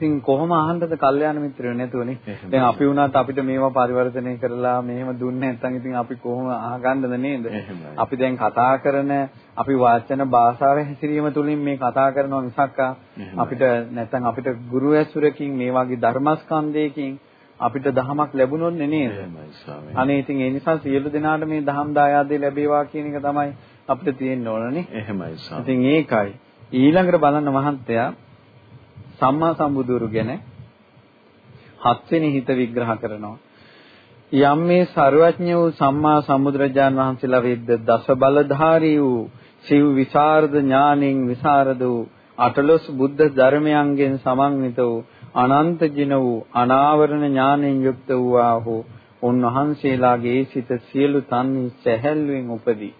ඉතින් කොහොම අහන්නද කල්යාණ මිත්‍රයෝ නැතුවනේ. දැන් අපි වුණත් අපිට මේවා පරිවර්තනය කරලා මෙහෙම දුන්නේ නැත්නම් ඉතින් අපි කොහොම අහගන්නද නේද? අපි දැන් කතා කරන අපි වාචන භාෂාවේ හැසිරීම තුලින් මේ කතා කරනවා මිසක් අපිට නැත්නම් අපිට ගුරු ඇසුරකින් මේ වගේ ධර්මස්කන්ධයකින් අපිට දහමක් ලැබුණොත් නේද? අනේ ඉතින් ඒ නිසා සියලු දෙනාට මේ දහම් දායාදේ ලැබේවා කියන එක තමයි අපිට තියෙන්න ඕනනේ. එහෙමයි ස්වාමී. ඉතින් ඒකයි. ඊළඟට බලන්න මහත්තයා සම්මා සම්බුදුරු ගැන හත්වෙනි හිත විග්‍රහ කරනවා. යම් මේ ਸਰවඥ වූ සම්මා සම්බුදුරජාන් වහන්සේලා වෙද්ද දස බලධාරී වූ සිව් විසරද ඥානින් විසරද වූ අටලොස් බුද්ධ ධර්මයන්ගෙන් සමන්විත වූ අනන්ත ජින වූ අනාවරණ ඥාණයෙන් යුක්ත වූවා හෝ උන්වහන්සේලාගේ සිත සියලු තන්හි සැහැල්ලුවෙන් උපදී.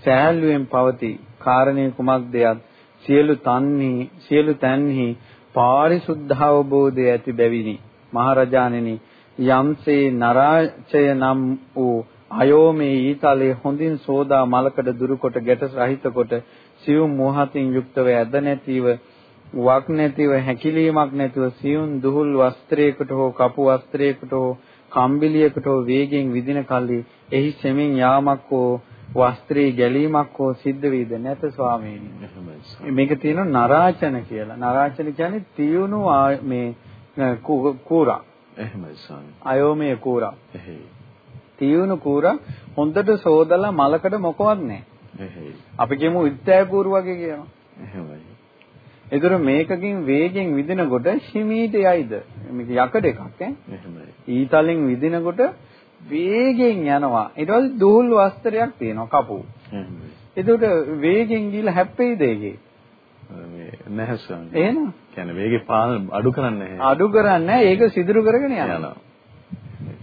සැහැල්ලුවෙන් පවතී. කාරණේ කුමක්ද යත් සියලු තන්හි සියලු තන්හි පාරිශුද්ධ අවබෝධය ඇති බැවිනි. මහරජාණෙනි යම්සේ නරාචය නම් වූ අයෝමේ ඊතලේ හොඳින් සෝදා මලකඩ දුරුකොට ගැට සහිත කොට සියුම් මෝහතින් යුක්තව ඇද නැතිව වක් නැතිව හැකිලීමක් නැතිව සියුම් දුහුල් වස්ත්‍රයකට හෝ කපු වස්ත්‍රයකට හෝ කම්බිලියකට හෝ වේගෙන් විදින කල්ලි එහි සෙමින් යාමක් හෝ වස්ත්‍රයේ ගැලීමක් හෝ සිද්ධ වේද නැත ස්වාමීනි. මේක තියෙනවා නරාචන කියලා. නරාචන කියන්නේ තියුණු මේ කූරා. එහෙමයි ස්වාමී. අයෝමයේ කූරා. එහෙයි. තියුණු කූරා හොඳට සෝදලා මලකට මොකවත් නැහැ. එහෙයි. අපි කියමු ඉත්තෑ කූරු වගේ කියනවා. එහෙමයි. ඒතර මේකකින් වේගෙන් විදිනකොට හිමීට යයිද? මේක යකඩ එකක් ඈ. එහෙමයි. ඊතලෙන් විදිනකොට වේගෙන් යනවා. ඊට පස්සේ දුහුල් වස්ත්‍රයක් තියෙනවා කපු. එහෙමයි. ඒකට වේගෙන් ගිහලා හැප්පෙයිද ඒකේ? මේ නැහැ ස්වාමී. එහෙනම් කියන්නේ වේගේ පාලන අඩු කරන්නේ නැහැ. අඩු කරන්නේ ඒක සිදුරු කරගෙන යනවා.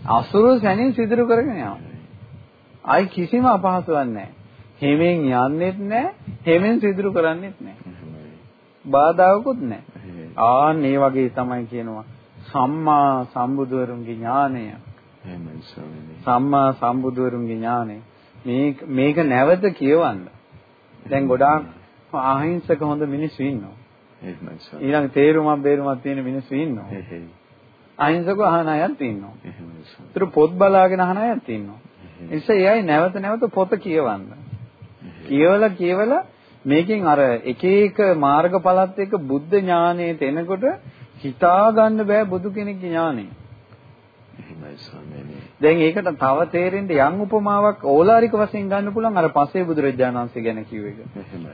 අසුරු සැනින් සිදුරු කරගෙන යනවා. ආයි කිසිම අපහසුයක් නැහැ. හිමෙන් යන්නෙත් නැහැ, හිමෙන් සිදුරු කරන්නෙත් නැහැ. බාධාවකුත් නැහැ. ආන් මේ වගේ තමයි කියනවා සම්මා සම්බුදුවරුන්ගේ ඥානය. සම්මා සම්බුදුවරුන්ගේ ඥානය. මේක මේක නැවත කියවන්න. දැන් ගොඩාක් අහිංසක හොඳ මිනිස්සු ඉන්නවා. ඊළඟ තේරුමක් බේරුමක් තියෙන මිනිස්සු ඉන්නවා. අහිංසක අහන අයත් ඉන්නවා. ඒතර පොත් බලාගෙන අහන අයත් ඉන්නවා. ඒ නිසා එයයි නැවත නැවත පොත කියවන්න. කියවලා කියවලා මේකෙන් අර එක එක මාර්ගඵලත් එක්ක බුද්ධ ඥානයට එනකොට හිතා ගන්න බෑ බුදු කෙනෙක්ගේ ඥානය. එහෙමයි ස්වාමීනි. දැන් ඒකට තව තේරෙන්න යම් උපමාවක් ඕලාරික වශයෙන් ගන්න පුළුවන් අර පසේ බුදුරජාණන් වහන්සේ ගැන කිව්ව එක.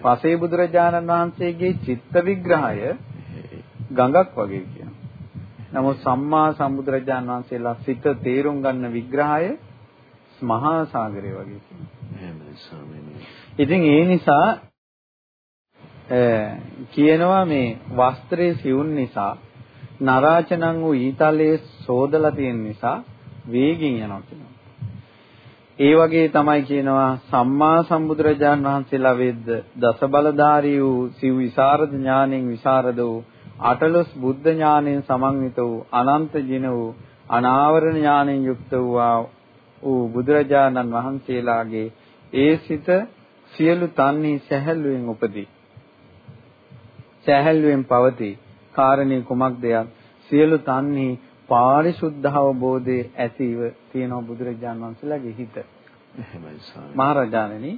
පසේ බුදුරජාණන් වහන්සේගේ චිත්ත විග්‍රහය ගඟක් වගේ කියනවා. නමුත් සම්මා සම්බුදුරජාණන් වහන්සේලා සිත තේරුම් ගන්න විග්‍රහය මහා සාගරය වගේ කියනවා. ඉතින් ඒ නිසා කියනවා මේ වස්ත්‍රයේ සිවුන් නිසා නරාචනං වූ ඊතලයේ සෝදලා තියෙන නිසා වේගින් යනවා කියනවා. ඒ වගේ තමයි කියනවා සම්මා සම්බුදුරජාන් වහන්සේලා වෙද්ද දස බලධාරී වූ සිව් විසරද ඥාණයෙන් විසරද වූ අටලොස් බුද්ධ ඥාණයෙන් සමන්විත වූ අනන්ත ජින වූ අනාවරණ ඥාණයෙන් යුක්ත වූ බුදුරජාණන් වහන්සේලාගේ ඒ සිත සියලු තන්හි සැහැල්ලුවෙන් උපදී. සැහැල්ලුවෙන් පවතී. කාරණේ කුමක්ද සියලු තන්හි පාරිශුද්ධ අවබෝධයේ ඇතිව තියෙන බුදුරජාන් වහන්සේලාගේ හිත. එහෙමයි සාරා. මහරජාණනි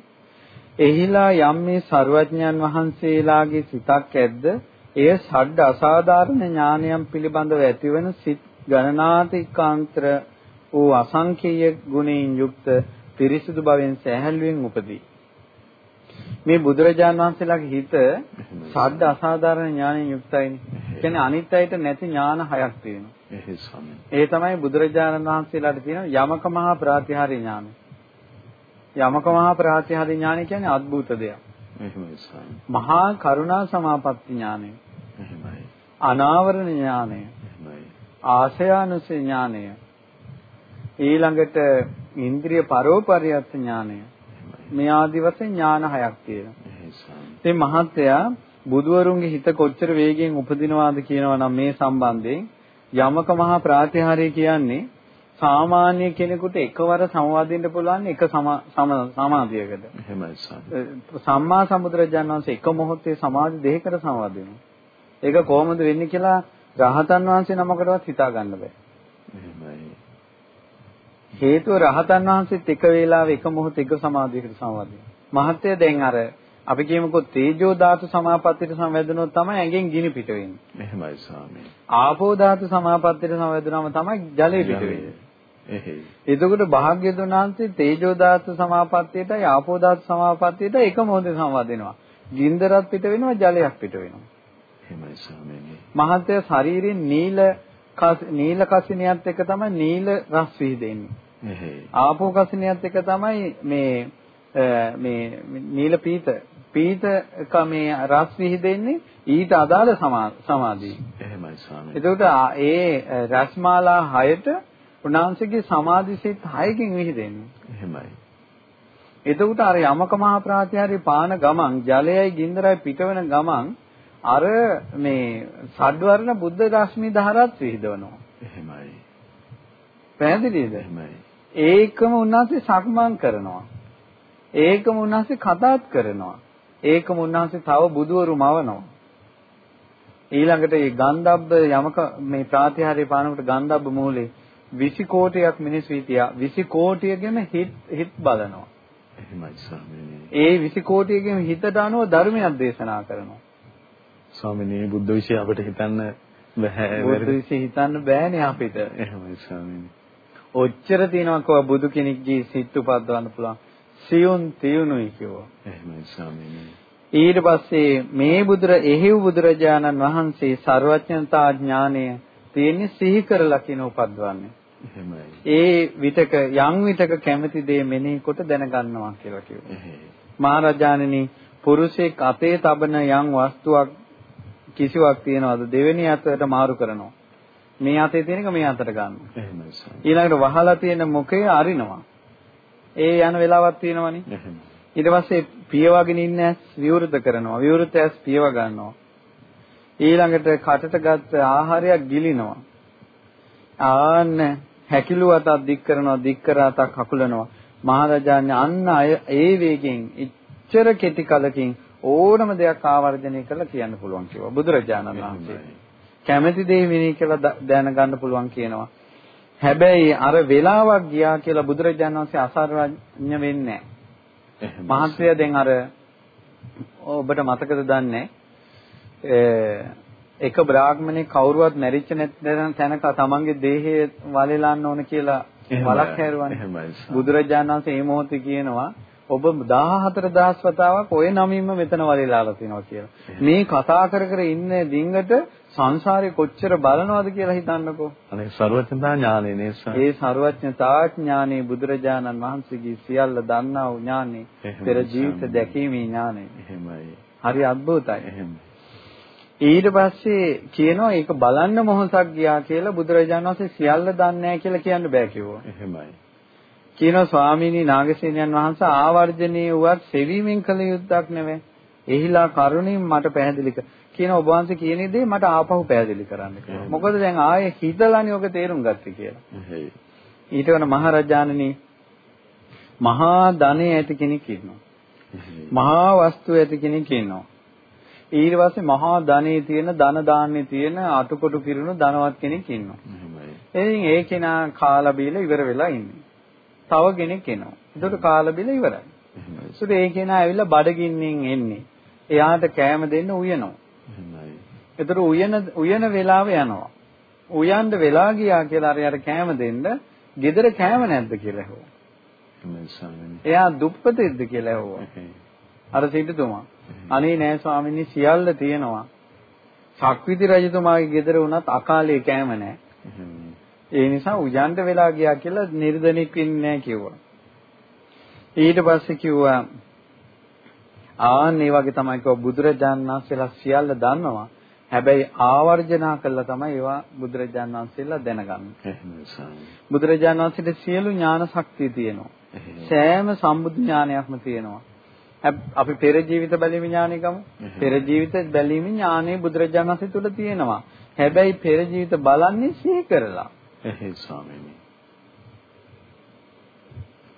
එහිලා යම් මේ ਸਰවඥයන් වහන්සේලාගේ සිතක් ඇද්ද එය ෂඩ් අසාධාරණ ඥානයන් පිළිබඳව ඇතිවන සිත් ගණනාතිකාන්තර වූ අසංකේය ගුණයෙන් යුක්ත පිරිසිදු භවෙන් සැහැල්ලුවෙන් උපදී. මේ බුදුරජාණන් වහන්සේලාගේ හිත සද්ද අසාධාරණ ඥාණයෙන් යුක්තයිනේ. කියන්නේ අනිත් අයට නැති ඥාන හයක් තියෙනවා. ඒ තමයි බුදුරජාණන් වහන්සේලාට තියෙන යමක මහා ප්‍රාතිහාර්ය ඥානය. යමක මහා ප්‍රාතිහාර්ය ඥානය කියන්නේ අద్భుත දෙයක්. මහා කරුණා සමාපatti ඥානය. අනාවරණ ඥානය. ආශයානුසේ ඥානය. ඊළඟට ඉන්ද්‍රිය පරෝපරියත් ඥානය. මේ ආදි වශයෙන් ඥාන හයක් තියෙනවා. ඉතින් මහත්තයා බුදුවරුන්ගේ හිත කොච්චර වේගයෙන් උපදිනවාද කියනවා නම් මේ සම්බන්ධයෙන් යමක මහා ප්‍රාතිහාර්ය කියන්නේ සාමාන්‍ය කෙනෙකුට එකවර සංවාදින්න පුළුවන් එක සමාධියකට. එහෙමයි සම්මා සම්බුදුරජාණන් වහන්සේ එක මොහොතේ සමාධි දෙකකට සංවාදිනවා. ඒක කොහොමද වෙන්නේ කියලා රහතන් වහන්සේ නමකටවත් හිතා ගන්න බෑ. හේතුව රහතන් වහන්සේත් එක වේලාව එක මොහොත එක සමාධියකට සමවදිනවා. මහත්ය දැන් අර අපි කියමුකෝ තේජෝ ධාතු සමාපත්තියට සමවැදුනොත් තමයි ඇඟෙන් ගිනි පිට වෙන්නේ. එහෙමයි ස්වාමී. ආපෝ ධාතු සමාපත්තියට සමවැදුනම තමයි ජලය පිට වෙන්නේ. එහෙයි. එතකොට භාග්‍යතුන් වහන්සේ තේජෝ ධාතු සමාපත්තියටයි ආපෝ ධාතු සමාපත්තියට එක මොහොතේ සමවදිනවා. ගින්දරත් පිට වෙනවා ජලයක් පිට වෙනවා. එහෙමයි ස්වාමීනි. මහත්ය ශරීරයෙන් නීල නීල කසිනියත් එක තමයි නීල රස් විහිදෙන්නේ. ආපෝ කසිනියත් එක තමයි මේ මේ නීල පීත පීතක මේ රස් විහිදෙන්නේ ඊට අදාළ සමාධිය. එහෙමයි ස්වාමී. එතකොට ඒ රස්මාලා 6ට උන්වහන්සේගේ සමාධි සිත් 6කින් විහිදෙන්නේ. එහෙමයි. එතකොට අර යමක මහ ප්‍රාතිහාර්ය පාන ගමන් ජලයයි ගින්දරයි පිටවන ගමන් අර මේ සඩ්වර්ණ බුද්ධ රශ්මි ධාරාත් විහිදවනවා. එහෙමයි. පැහැදිලිද? එහෙමයි. ඒකම උන්වහන්සේ සක්මන් කරනවා. ඒකම උන්වහන්සේ කතාත් කරනවා. ඒකම උන්වහන්සේ තව බුදුවරු මවනවා. ඊළඟට මේ ගන්ධබ්බ යමක මේ ප්‍රාතිහාර්ය පානකට ගන්ධබ්බ මූලේ 20 කෝටියක් මිනිස් හිටියා 20 කෝටියගෙම හිත් හිත් බලනවා. එහෙමයි ස්වාමීනි. ඒ 20 කෝටියගෙම හිතට අනුව ධර්මයක් දේශනා කරනවා. ස්වාමීනි බුද්ධ විශ්ය අපිට හිතන්න බෑ. බුද්ධ විශ්ය හිතන්න බෑනේ අපිට. එහෙමයි ස්වාමීනි. ඔච්චර තියෙනවා කව බුදු කෙනෙක්ගේ සිත් උපද්දවන්න පුළුවන්. සියුන් තියුණුයි කිව්වා. එහෙමයි ස්වාමීනි. ඊට පස්සේ මේ බුදුර එහෙව් බුදුරජාණන් වහන්සේ ਸਰවඥතා ඥානය තියෙන්නේ සිහි කරලා කියන උපද්දවන්නේ. එහෙමයි. ඒ විතක යම් විතක කැමැති දේ මෙනෙහි කොට දැනගන්නවා කියලා කිව්වා. මහරජාණෙනි පුරුෂයෙක් අතේ තබන යම් වස්තුවක් කිසිවක් තියනවාද දෙවෙනි අතට මාරු කරනවා. මේ අතේ තියෙනක මේ අතට ගන්නවා. එහෙමයි. ඊළඟට වහලා තියෙන මුඛය අරිනවා. ඒ යන වෙලාවක් තියෙනවනේ. ඊට පස්සේ පියවගෙන ඉන්න ඇස් විවෘත කරනවා. විවෘත ඇස් පියව ගන්නවා. ඊළඟට කටට ගත්ත ආහාරයක් ගිලිනවා. ආන්න හැකිලු අතක් දික් කරනවා, දික් කර අතක් හකුලනවා. මහරජාණන් අන්න අය ඒ වේගෙන් ඉච්ඡර කෙටි කලකින් ඕනම දෙයක් ආවර්ජනය කරලා කියන්න පුළුවන් කිව්වා බුදුරජාණන් වහන්සේ. කැමැති දේ විනී කියලා දැනගන්න පුළුවන් කියනවා. හැබැයි අර වෙලාවක් ගියා කියලා බුදුරජාණන් වහන්සේ අසර්වඥ වෙන්නේ නැහැ. මහත්ය දැන් අර ඔබට මතකද දන්නේ එක බ්‍රාහ්මණේ කවුරුවත් මැරිච්ච නැත්නම් තැනක තමන්ගේ දේහය වලලන්න ඕන කියලා වලක් හැරුවානේ. බුදුරජාණන් වහන්සේ මේ මොහොතේ කියනවා ඔබ 14000 වතාවක් ওই නමින්ම මෙතන වලලාලා තිනවා කියලා. මේ කතා කර කර ඉන්න දින්ගට සංසාරේ කොච්චර බලනවද කියලා හිතන්නකෝ. අනේ ਸਰවඥතා ඥානේ නේ සර්. ඒ ਸਰවඥතා ඥානේ බුදුරජාණන් වහන්සේගේ සියල්ල දන්නා වූ ඥානේ පෙර ජීවිත දැකීමේ ඥානේ. එහෙමයි. හරි අద్భుතයි. එහෙමයි. ඊට පස්සේ කියනවා ඒක බලන්න මොහොතක් ගියා කියලා බුදුරජාණන් වහන්සේ සියල්ල දන්නේ කියලා කියන්න බෑ කිව්වා. එහෙමයි. කියනවා ස්වාමීනි නාගසේනයන් වහන්සේ ආවර්ජනීය වූවත් සෙවීමෙන් කළ යුත්තක් නෙවෙයි. එහිලා කරුණින් මට පැහැදිලි කර කියන ඔබ වහන්සේ කියන දේ මට ආපහු පැහැදිලි කරන්න කියලා. මොකද දැන් ආයේ හිතලානේ ඔක තේරුම් ගත්තේ කියලා. ඊට වන මහරජාණනි මහා ධනෙ ඇති කෙනෙක් ඉන්නවා. මහා වස්තු ඇති කෙනෙක් ඉන්නවා. ඊට පස්සේ මහා ධනෙ තියෙන ධන දාන්නේ තියෙන අටකොටු කිරුණු ධනවත් කෙනෙක් ඉන්නවා. එයින් ඒ කෙනා කාලා බීලා ඉවර වෙලා ඉන්නේ. තව කෙනෙක් එනවා. ඒකට කාලා බීලා ඉවරයි. ඒකට ඒ කෙනා ඇවිල්ලා බඩගින්නෙන් එන්නේ. එයාට කෑම දෙන්න උයනවා. ඒතර උයන උයන වෙලාව යනවා. උයන්න වෙලා ගියා කියලා අර යාර කෑම දෙන්න, ගෙදර කෑම නැද්ද කියලා ඇහුවා. එයා දුප්පතෙක්ද කියලා ඇහුවා. අර සිටුතුමා. අනේ නෑ ස්වාමීනි සියල්ල තියෙනවා. සක්විති රජතුමාගේ ගෙදර වුණත් අකාලේ කෑම නෑ. ඒ නිසා උයන්ට වෙලා ගියා කියලා නිර්දනික් වෙන්නේ නෑ කිව්වා. ඊට පස්සේ කිව්වා ආන් මේ වගේ තමයි කිව්වා බුදුරජාණන් වහන්සේලා සියල්ල දන්නවා. හැබැයි ආවර්ජනා කළා තමයි ඒවා බුදුරජාණන් වහන්සේලා දැනගන්නේ. බුදුරජාණන් වහන්සේට සියලු ඥාන ශක්තිය තියෙනවා. සෑම සම්බුද්ධ ඥානයක්ම තියෙනවා. අපි පෙර ජීවිත බැලීමේ ඥානෙ ගමු. පෙර ජීවිත බැලීමේ ඥානෙ බුදුරජාණන් වහන්සේ තුල තියෙනවා. හැබැයි පෙර ජීවිත බලන්නේ සිහි කරලා. එහෙයි ස්වාමීනි.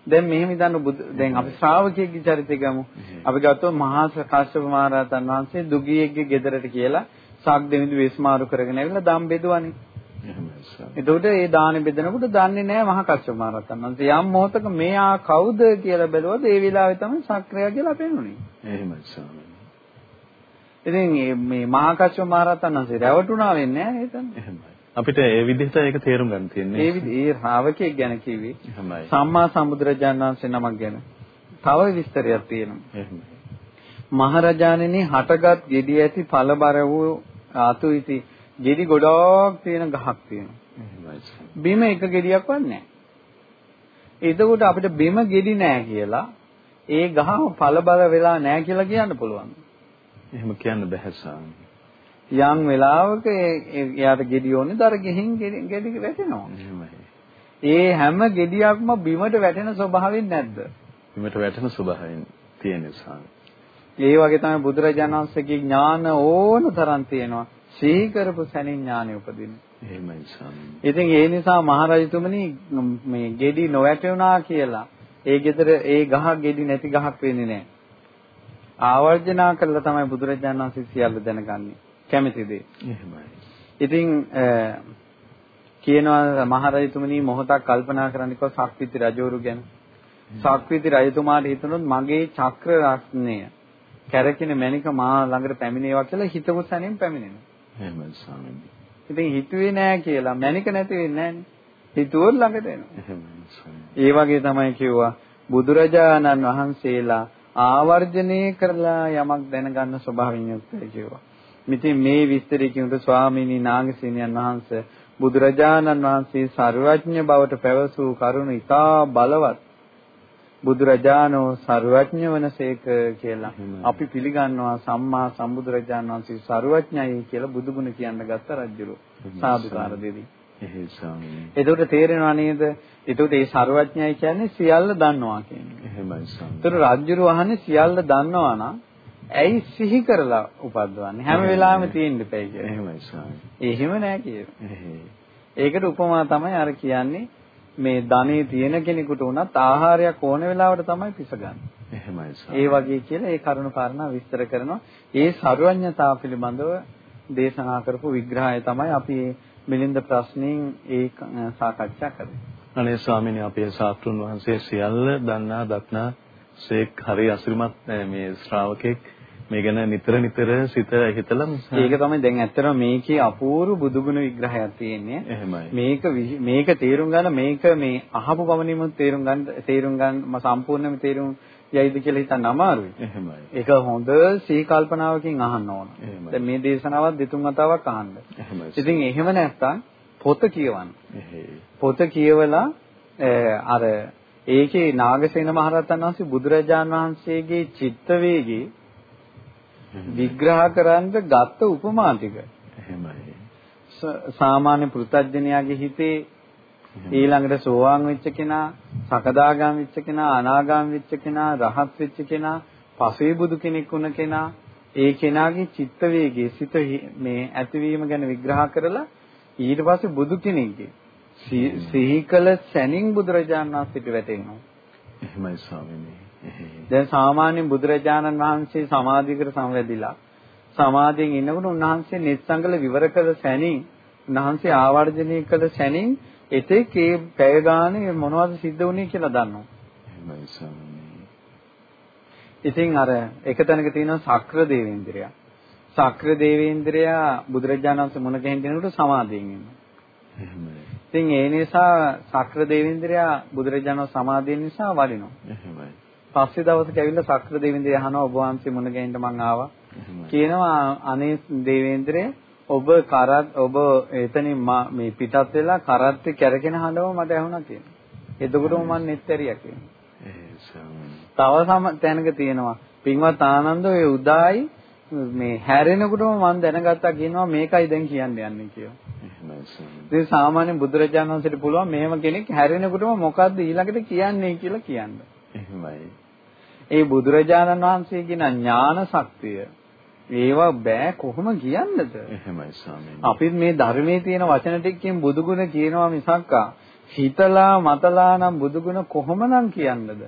දැන් මෙහෙම හිතන්න දැන් අපි ශ්‍රාවකයෙක්ගේ චරිතය ගමු. අපි ගත්තොත් මහා කාශ්‍යප මහ රහතන් වහන්සේ දුගියෙක්ගේ ගෙදරට කියලා සාක් දෙවිඳු වෙස්මාරු කරගෙන ඇවිල්ලා දම් බෙදුවානේ. එතකොට ඒ දාන බෙදනකොට දන්නේ නැහැ මහා කස්සප මහ රහතන් වහන්සේ යම් මොහතක මෙයා කවුද කියලා බැලුවද ඒ වෙලාවේ තමයි සක්‍රියා කියලා පෙන්වුනේ. එහෙමයි ස්වාමීනි. ඉතින් මේ මහා කස්සප මහ රහතන් වහන්සේ රැවටුණා වෙන්නේ නැහැ එතන. එහෙමයි. අපිට ඒ විදිහට ඒක තේරුම් ගන්න තියෙන්නේ. ඒ විදිහේ ශ්‍රාවකයෙක් ගැන කිව්වේ. සම්මා සම්බුදුරජාණන් වහන්සේ නමක් ගැන. තව විස්තරයක් තියෙනවා. එහෙමයි. මහරජාණෙනි හටගත් gedi ඇති ඵලබර වූ ආතු ඉති ගෙඩි ගොඩක් තියෙන ගහක් තියෙනවා. බිම එක ගෙඩියක්වත් නැහැ. එතකොට අපිට බිම ගෙඩි නැහැ කියලා ඒ ගහ ඵල බල වෙලා නැහැ කියලා කියන්න පුළුවන්. එහෙම කියන්න බැහැ. යම් වෙලාවක එයාට ගෙඩි ඕනේ දර ගෙහින් ගෙඩි වැටෙනවා. ඒ හැම ගෙඩියක්ම බිමට වැටෙන ස්වභාවයෙන් නැද්ද? බිමට වැටෙන ස්වභාවයෙන් තියෙන සාමි. ඒ වගේ තමයි බුදුරජාණන් වහන්සේගේ ඥාන ඕන තරම් තියෙනවා. සිහි කරපු සැනින් ඥානෙ උපදින්නේ. එහෙමයි ස්වාමීනි. ඉතින් ඒ නිසා මහරජතුමනි මේ ගෙඩි නොවැටුණා කියලා ඒ ගෙදර ඒ ගහ ගෙඩි නැති ගහක් වෙන්නේ නැහැ. ආවර්ජනා කළා තමයි බුදුරජාණන් වහන්සේ සියල්ල දැනගන්නේ. කැමැති දේ. එහෙමයි. ඉතින් කියනවා මහරජතුමනි මොහොතක් කල්පනා කරන්න කිව්වා සක්විති රජවරු ගැන. සක්විති රජතුමාට හිතුනොත් මගේ චක්‍ර රත්නය කැරකින මණික මා ළඟට පැමිණේවා කියලා හිතමු සැනින් පැමිණෙනවා. එහෙමයි ස්වාමීනි. ඉතින් හිතුවේ නෑ කියලා මැනික නැති වෙන්නේ නෑනේ. හිතුවොත් ළඟට එනවා. ඒ වගේ තමයි කිව්වා බුදුරජාණන් වහන්සේලා ආවර්ජනය කරලා යමක් දැනගන්න ස්වභාවයෙන් යුක්තයි කිව්වා. මිතින් මේ විස්තරය කියනකොට ස්වාමීනි නාගසේනියන් වහන්සේ බුදුරජාණන් වහන්සේ ਸਰවඥ බවට පැවසූ කරුණ ඉතා බලවත් බුදුරජාණෝ ਸਰවඥ වනසේක කියලා අපි පිළිගන්නවා සම්මා සම්බුදුරජාණන් වහන්සේ ਸਰවඥයි කියලා බුදුගුණ කියන්න ගත්ත රජුලෝ සාදුකාර දෙදී එහෙයි ස්වාමීනි. එතකොට තේරෙනවා නේද? එතකොට මේ ਸਰවඥයි කියන්නේ සියල්ල දන්නවා කියන්නේ. එහෙමයි ස්වාමීනි. එතකොට රාජ්‍යරු වහන්නේ සියල්ල දන්නවා නම් ඇයි සිහි කරලා උපද්දවන්නේ හැම වෙලාවෙම තියෙන්න දෙපයි කියලා. එහෙමයි ස්වාමී. එහෙම නෑ කියනවා. ඒකට උපමා තමයි අර කියන්නේ මේ ධනෙ තියෙන කෙනෙකුට උනත් ආහාරයක් ඕන වෙලාවට තමයි පිසගන්නේ. එහෙමයි ස්වාමී. ඒ වගේ කියලා ඒ කරුණ කාරණා විස්තර කරනවා. ඒ සර්වඥතාව පිළිබඳව දේශනා කරපු විග්‍රහය තමයි අපි මිලින්ද ප්‍රශ්නෙන් ඒ සාකච්ඡා කරන්නේ. අනේ ස්වාමීනි අපේ සාතුන් වහන්සේ සියල්ල දන්නා දක්නා සේක් හරි අසිරිමත් මේ ශ්‍රාවකෙක් මේ ගැන නිතර නිතර සිත හිතලා ඒක තමයි දැන් ඇත්තටම මේකේ අපූර්ව බුදුගුණ විග්‍රහයක් තියෙන්නේ. එහෙමයි. මේක මේක තේරුම් ගන්න මේක මේ අහපු පමණින්ම තේරුම් ගන්න තේරුම් ගන්න සම්පූර්ණයෙන්ම තේරුම් යයිද කියලා හිතන්න අමාරුයි. එහෙමයි. ඒක හොඳ සී කල්පනාවකින් අහන්න ඕන. දැන් මේ දේශනාවත් දෙතුන් වතාවක් අහන්න. එහෙමයි. ඉතින් එහෙම නැත්තම් පොත කියවන්න. පොත කියවලා අර ඒකේ නාගසේන මහරහතන් වහන්සේ බුදුරජාන් වහන්සේගේ චිත්ත වේගේ විග්‍රහ කරන්න ගත්ත උපමා ටික. එහෙමයි. සාමාන්‍ය පෘථග්ජනයාගේ හිතේ ඊළඟට සෝවාන් වෙච්ච කෙනා, සකදාගාම වෙච්ච කෙනා, අනාගාම වෙච්ච කෙනා, රහත් වෙච්ච කෙනා, පසේ බුදු කෙනෙක් වුණ කෙනා, ඒ කෙනාගේ චිත්ත වේගයේ සිත මේ ඇතිවීම ගැන විග්‍රහ කරලා ඊට පස්සේ බුදු කෙනෙක්ගේ සිහි කළ සැනින් බුදුරජාණන් වහන්සේට වැටෙනවා. එහෙමයි ස්වාමීනි. දැන් සාමාන්‍යයෙන් බුදුරජාණන් වහන්සේ සමාධියකට සමවැදිලා සමාධියෙන් ඉන්නකොට උන්වහන්සේ නිස්සංගල විවර කළ සැනින් උන්වහන්සේ ආවර්ජනය කළ සැනින් එතෙක් ඒ පැය ගානේ මොනවද සිද්ධ වුනේ කියලා දන්නවා. ඉතින් අර එක තැනක තියෙනවා සක්‍ර දේවේන්ද්‍රයා. සක්‍ර දේවේන්ද්‍රයා බුදුරජාණන් වහන්සේ මුණ ගැහෙන කෙනෙකුට සමාධියෙන් ඉන්නවා. එහෙමයි. ඉතින් ඒ නිසා සක්‍ර දේවේන්ද්‍රයා බුදුරජාණන් සමාධිය නිසා වඩිනවා. එහෙමයි. පස්සේ දවසක ඇවිල්ලා සක්‍ර දේවේන්ද්‍රය අහනවා ඔබ වහන්සේ මුණ ගැහෙන්න මං ආවා. කියනවා අනේ දේවේන්ද්‍රය ඔබ කරත් ඔබ එතනින් මේ පිටත් වෙලා කරත්තේ කැරගෙන හඬව මට ඇහුණා කියනවා. එතකොටම මම නෙත්තරියා. තව සම තැනක තියෙනවා. පින්වත් ආනන්ද ඔය උදායි මේ හැරෙනකොටම මම දැනගත්තා කියනවා මේකයි දැන් කියන්න යන්නේ කියලා. ඉතින් සාමාන්‍ය බුදුරජාණන් වහන්සේට පුළුවන් මෙහෙම කෙනෙක් හැරෙනකොටම මොකද්ද ඊළඟට කියන්නේ කියලා කියන්න. එහෙමයි. ඒ බුදුරජාණන් වහන්සේගේ ඥාන ශක්තිය ඒවා බෑ කොහොම කියන්නද? එහෙමයි ස්වාමීනි. අපි මේ ධර්මයේ තියෙන වචන ටිකකින් බුදුගුණ කියනවා මිසක්කා හිතලා මතලා නම් බුදුගුණ කොහොමනම් කියන්නද?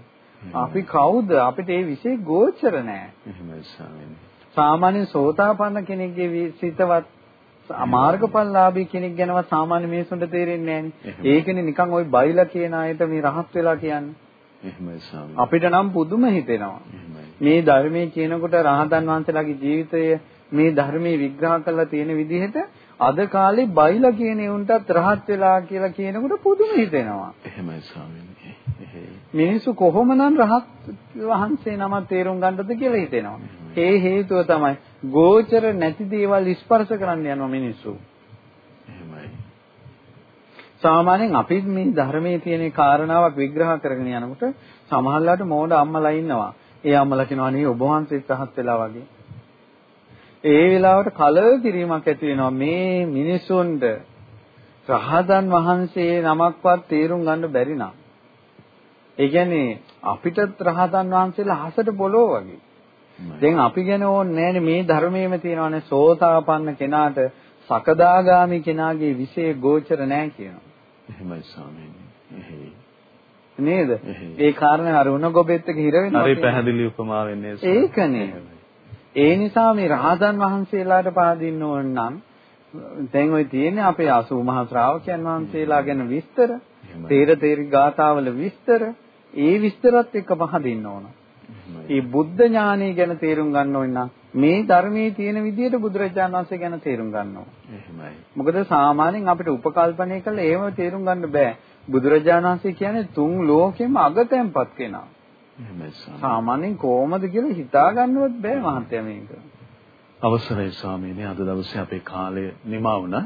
අපි කවුද? අපිට ඒ વિશે ගෝචර නෑ. එහෙමයි ස්වාමීනි. සාමාන්‍ය සෝතාපන්න කෙනෙක්ගේ සිතවත් මාර්ගඵලලාභී කෙනෙක් ගැනවත් සාමාන්‍ය මිනිසුන්ට තේරෙන්නේ නෑනේ. ඒකනේ නිකන් ওই බයිලා කියන අයට මේ රහත් වෙලා කියන්නේ. එහෙමයි ස්වාමී. අපිට නම් පුදුම හිතෙනවා. මේ ධර්මයේ කියනකොට රහතන් වහන්සේලාගේ ජීවිතය මේ ධර්මයේ විග්‍රහ කරලා තියෙන විදිහට අද කාලේ බයිලා කියන උන්ටත් රහත් වෙලා කියලා කියනකොට පුදුම හිතෙනවා. එහෙමයි ස්වාමීනි. මිනිස්සු කොහොමනම් රහත් වහන්සේ නම තේරුම් ගන්නද කියලා හිතෙනවා. ඒ හේතුව තමයි ගෝචර නැති දේවල් ස්පර්ශ කරන්න යනවා මිනිස්සු. එහෙමයි. සාමාන්‍යයෙන් අපි මේ ධර්මයේ තියෙන කාරණාවක් විග්‍රහ කරගෙන යනකොට සමහරලාට මෝඩ අම්මලා ඉන්නවා. ඒ අම්මලා කියනවා නේ ඔබ වහන්සේත් රහත් වෙලා වගේ. ඒ වෙලාවට කලව කිරීමක් ඇති වෙනවා මේ මිනිසුන්ට රහතන් වහන්සේ නමක්වත් තේරුම් ගන්න බැරි නම්. ඒ කියන්නේ අපිටත් රහතන් වහන්සේලා හසට පොළොව වගේ. දැන් අපි ගැන ඕනේ මේ ධර්මයේම තියෙනවානේ සෝතාපන්න කෙනාට සකදාගාමි කෙනාගේ විශේෂ ගෝචර නැහැ කියනවා. එහෙමයි ස්වාමීනි. එහෙයි. නේද? ඒ කාරණේ අර උණ ගොබෙත් එක හිර වෙනවා. හරි පැහැදිලි උපමාවෙන් නේද? ඒකනේ. ඒ නිසා මේ රහතන් වහන්සේලාට පාදින්න ඕන නම් දැන් ওই තියෙන්නේ අපේ 80 මහා ශ්‍රාවකයන් වහන්සේලා ගැන විස්තර, තේර තේරි ගාථාවල විස්තර, ඒ විස්තරත් එක්ක පහදින්න ඕන. මේ බුද්ධ ඥානය ගැන තේරුම් ගන්න ඕන නම් මේ ධර්මයේ තියෙන විදිහට බුදුරජාණන් වහන්සේ ගැන තේරුම් ගන්න ඕන. එහෙමයි. මොකද සාමාන්‍යයෙන් අපිට උපකල්පනය කළා එහෙම තේරුම් ගන්න බෑ. බුදුරජාණන් වහන්සේ කියන්නේ තුන් ලෝකෙම අගතැන්පත් කෙනා. එහෙමයි. සාමාන්‍යයෙන් කොහොමද කියලා හිතා ගන්නවත් බෑ මහත්ය මේක. අවසරයි ස්වාමීනි අද දවසේ අපේ කාලය නිමා වුණා.